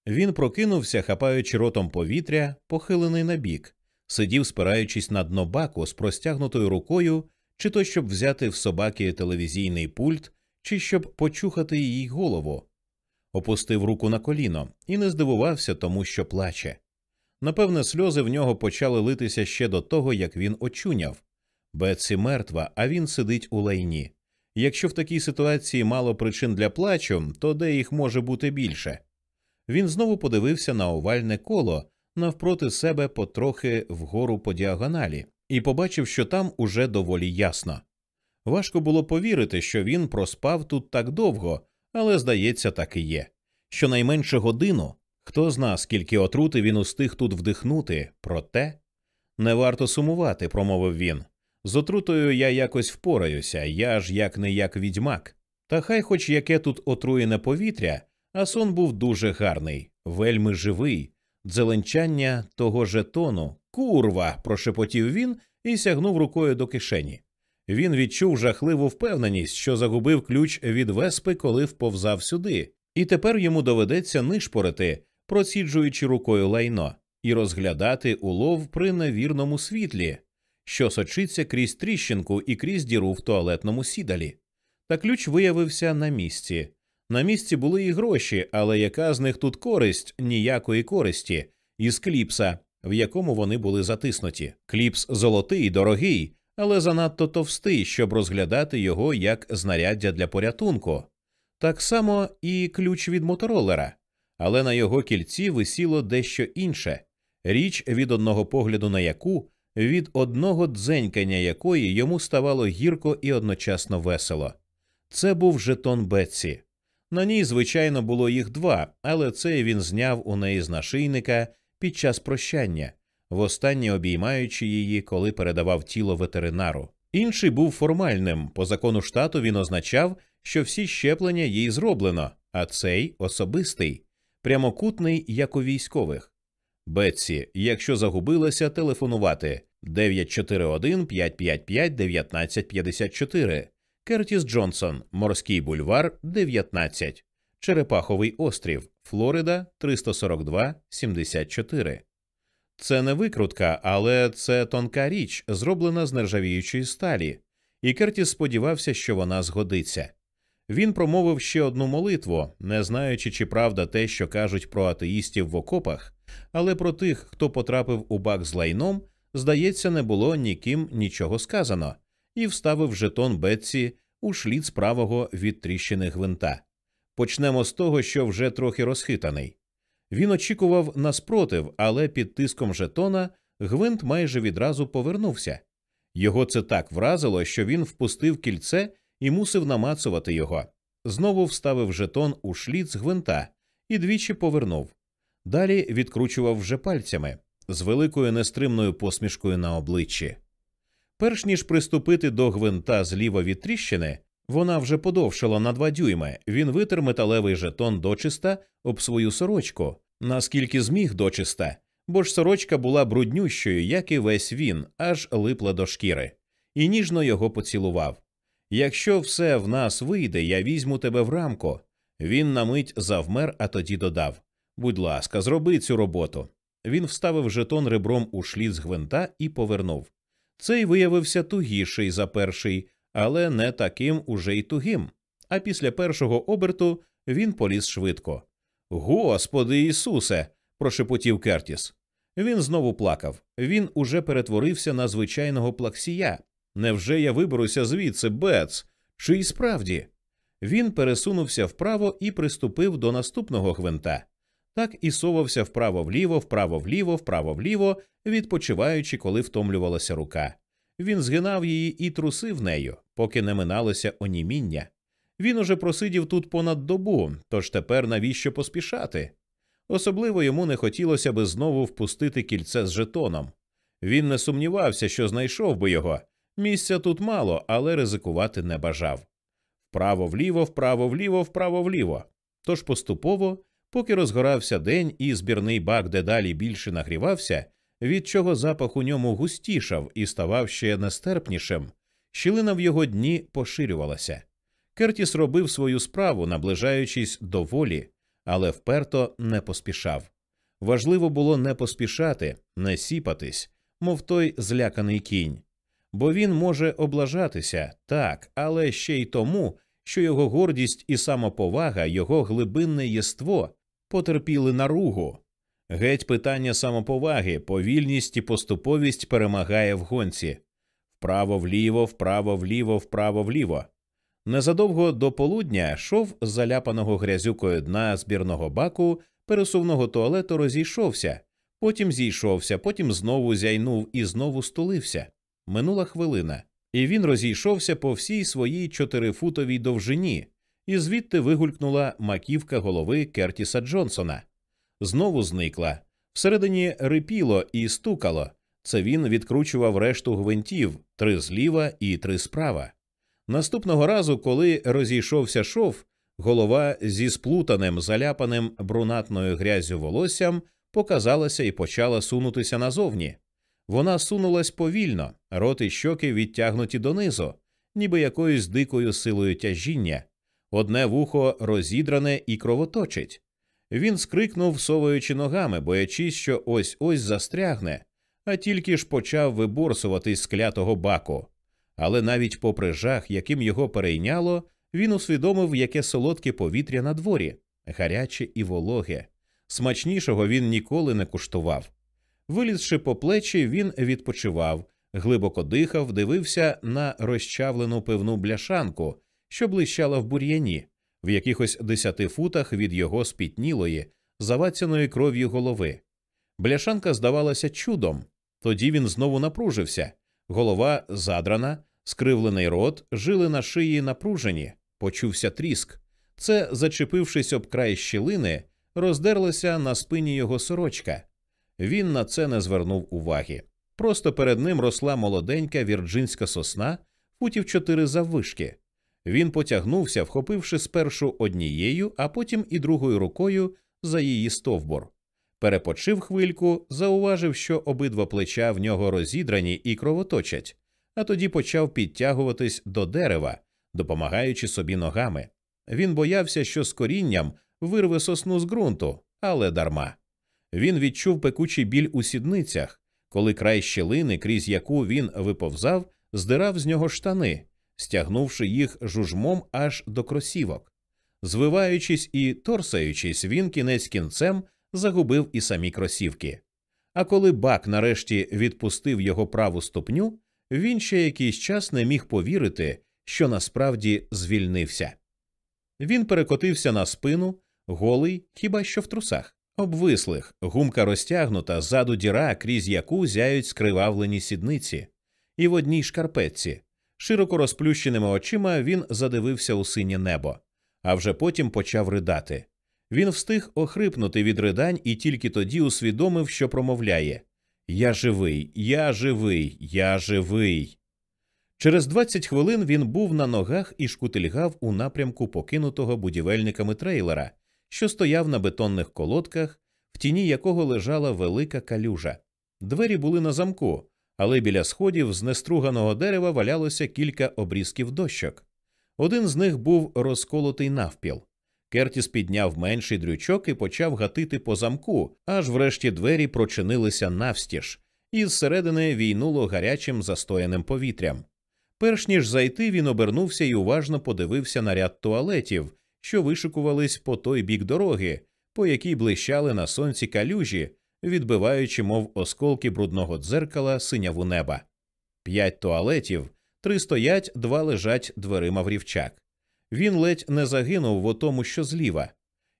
Він прокинувся, хапаючи ротом повітря, похилений набік, сидів, спираючись на дно баку з простягнутою рукою, чи то щоб взяти в собаки телевізійний пульт, чи щоб почухати їй голову. Опустив руку на коліно і не здивувався тому, що плаче. Напевне, сльози в нього почали литися ще до того, як він очуняв. Бетсі мертва, а він сидить у лайні. Якщо в такій ситуації мало причин для плачу, то де їх може бути більше? Він знову подивився на овальне коло навпроти себе потрохи вгору по діагоналі, і побачив, що там уже доволі ясно. Важко було повірити, що він проспав тут так довго, але, здається, так і є. Щонайменше годину хто зна, скільки отрути він устиг тут вдихнути, проте не варто сумувати, промовив він. З отрутою я якось впораюся, я ж як не як відьмак. Та хай хоч яке тут отруєне повітря, а сон був дуже гарний, вельми живий, дзеленчання того жетону. Курва. прошепотів він і сягнув рукою до кишені. Він відчув жахливу впевненість, що загубив ключ від веспи, коли вповзав сюди, і тепер йому доведеться нишпорити, проціджуючи рукою лайно, і розглядати улов при невірному світлі, що сочиться крізь тріщинку і крізь діру в туалетному сідалі. Та ключ виявився на місці. На місці були і гроші, але яка з них тут користь ніякої користі, із кліпса, в якому вони були затиснуті. Кліпс золотий, дорогий, але занадто товстий, щоб розглядати його як знаряддя для порятунку. Так само і ключ від моторолера, але на його кільці висіло дещо інше річ, від одного погляду на яку, від одного дзенькання якої йому ставало гірко і одночасно весело. Це був жетон Бетсі. На ній, звичайно, було їх два, але цей він зняв у неї з нашийника під час прощання, востаннє обіймаючи її, коли передавав тіло ветеринару. Інший був формальним. По закону штату він означав, що всі щеплення їй зроблено, а цей особистий, прямокутний, як у військових. Бетсі, якщо загубилася, телефонувати 941 555 1954 Кертіс Джонсон, Морський бульвар, 19, Черепаховий острів, Флорида, 342 74. Це не викрутка, але це тонка річ, зроблена з нержавіючої сталі, і Кертіс сподівався, що вона згодиться. Він промовив ще одну молитву, не знаючи, чи правда те, що кажуть про атеїстів в окопах, але про тих, хто потрапив у бак з лайном, здається, не було ніким нічого сказано і вставив жетон Бетсі у шліц правого від тріщини гвинта. Почнемо з того, що вже трохи розхитаний. Він очікував на спротив, але під тиском жетона гвинт майже відразу повернувся. Його це так вразило, що він впустив кільце і мусив намацувати його. Знову вставив жетон у шліц гвинта і двічі повернув. Далі відкручував вже пальцями з великою нестримною посмішкою на обличчі. Перш ніж приступити до гвинта зліва від тріщини, вона вже подовшила на два дюйми. Він витер металевий жетон дочиста об свою сорочку, наскільки зміг дочиста, бо ж сорочка була бруднющою, як і весь він, аж липла до шкіри, і ніжно його поцілував. Якщо все в нас вийде, я візьму тебе в рамку. Він на мить завмер, а тоді додав Будь ласка, зроби цю роботу. Він вставив жетон ребром у шліц гвинта і повернув. Цей виявився тугіший за перший, але не таким уже й тугим. А після першого оберту він поліз швидко. Господи Ісусе. прошепотів Кертіс. Він знову плакав. Він уже перетворився на звичайного плаксія. Невже я виберуся звідси, Бец? Чи й справді? Він пересунувся вправо і приступив до наступного гвинта так і совався вправо вліво, вправо вліво, вправо вліво, відпочиваючи, коли втомлювалася рука. Він згинав її і трусив нею. поки не миналося оніміння. Він уже просидів тут понад добу, тож тепер навіщо поспішати? Особливо йому не хотілося би знову впустити кільце з жетоном. Він не сумнівався, що знайшов би його. Місця тут мало, але ризикувати не бажав. Вправо вліво, вправо вліво, вправо вліво. Тож поступово, поки розгорався день і збірний бак дедалі більше нагрівався, від чого запах у ньому густішав і ставав ще нестерпнішим, щілина в його дні поширювалася. Кертіс робив свою справу, наближаючись до волі, але вперто не поспішав. Важливо було не поспішати, не сіпатись, мов той зляканий кінь. Бо він може облажатися так, але ще й тому, що його гордість і самоповага, його глибинне єство потерпіли наругу. Геть питання самоповаги, повільність і поступовість перемагає в гонці вправо вліво, вправо вліво, вправо вліво. Незадовго до полудня шов з заляпаного грязюкою дна збірного баку пересувного туалету розійшовся, потім зійшовся, потім знову зяйнув і знову стулився. Минула хвилина, і він розійшовся по всій своїй чотирифутовій довжині, і звідти вигулькнула маківка голови Кертіса Джонсона. Знову зникла. Всередині рипіло і стукало. Це він відкручував решту гвинтів три зліва і три справа. Наступного разу, коли розійшовся шов, голова зі сплутаним, заляпаним брунатною грязю волоссям показалася і почала сунутися назовні. Вона сунулась повільно, рот і щоки відтягнуті донизу, ніби якоюсь дикою силою тяжіння. Одне вухо розідране і кровоточить. Він скрикнув, совуючи ногами, боячись, що ось ось застрягне, а тільки ж почав виборсуватись з клятого баку. Але навіть попри жах, яким його перейняло, він усвідомив, яке солодке повітря на дворі, гаряче і вологе. Смачнішого він ніколи не куштував. Вилізши по плечі, він відпочивав, глибоко дихав, дивився на розчавлену пивну бляшанку, що блищала в бур'яні, в якихось десяти футах від його спітнілої, завацяної кров'ю голови. Бляшанка здавалася чудом. Тоді він знову напружився, голова задрана, скривлений рот, жили на шиї напружені, почувся тріск. Це, зачепившись об край щілини, роздерлася на спині його сорочка. Він на це не звернув уваги. Просто перед ним росла молоденька вірджинська сосна, футів чотири заввишки. Він потягнувся, вхопивши спершу однією, а потім і другою рукою за її стовбур. Перепочив хвильку, зауважив, що обидва плеча в нього розідрані і кровоточать, а тоді почав підтягуватись до дерева, допомагаючи собі ногами. Він боявся, що з корінням вирве сосну з ґрунту, але дарма. Він відчув пекучий біль у сідницях, коли край щелини, крізь яку він виповзав, здирав з нього штани, стягнувши їх жужмом аж до кросівок. Звиваючись і торсаючись, він кінець кінцем загубив і самі кросівки. А коли бак нарешті відпустив його праву ступню, він ще якийсь час не міг повірити, що насправді звільнився. Він перекотився на спину, голий, хіба що в трусах, обвислих, гумка розтягнута, ззаду діра, крізь яку зяють скривавлені сідниці, і в одній шкарпетці. Широко розплющеними очима він задивився у синє небо, а вже потім почав ридати. Він встиг охрипнути від ридань і тільки тоді усвідомив, що промовляє Я живий, я живий, я живий. Через 20 хвилин він був на ногах і шкутильгав у напрямку покинутого будівельниками трейлера, що стояв на бетонних колодках, в тіні якого лежала велика калюжа. Двері були на замку, але біля сходів з неструганого дерева валялося кілька обрізків дощок. Один з них був розколотий навпіл. Кертіс підняв менший дрючок і почав гатити по замку, аж врешті двері прочинилися навстіж, і зсередини війнуло гарячим застояним повітрям. Перш ніж зайти, він обернувся і уважно подивився на ряд туалетів, що вишикувались по той бік дороги, по якій блищали на сонці калюжі, відбиваючи, мов осколки брудного дзеркала синяву неба. П'ять туалетів, три стоять, два лежать дверима в рівчак. Він ледь не загинув в отому, що зліва.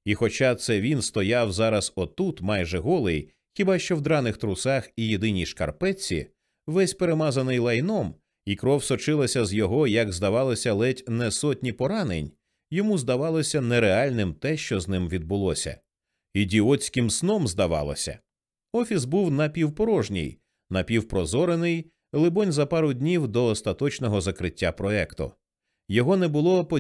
І хоча це він стояв зараз отут, майже голий, хіба що в драних трусах і єдиній шкарпетці, весь перемазаний лайном, і кров сочилася з його, як здавалося, ледь не сотні поранень. Йому здавалося нереальним те, що з ним відбулося. Ідіотським сном здавалося. Офіс був напівпорожній, напівпрозорений, либонь, за пару днів до остаточного закриття проекту. Його не було подібно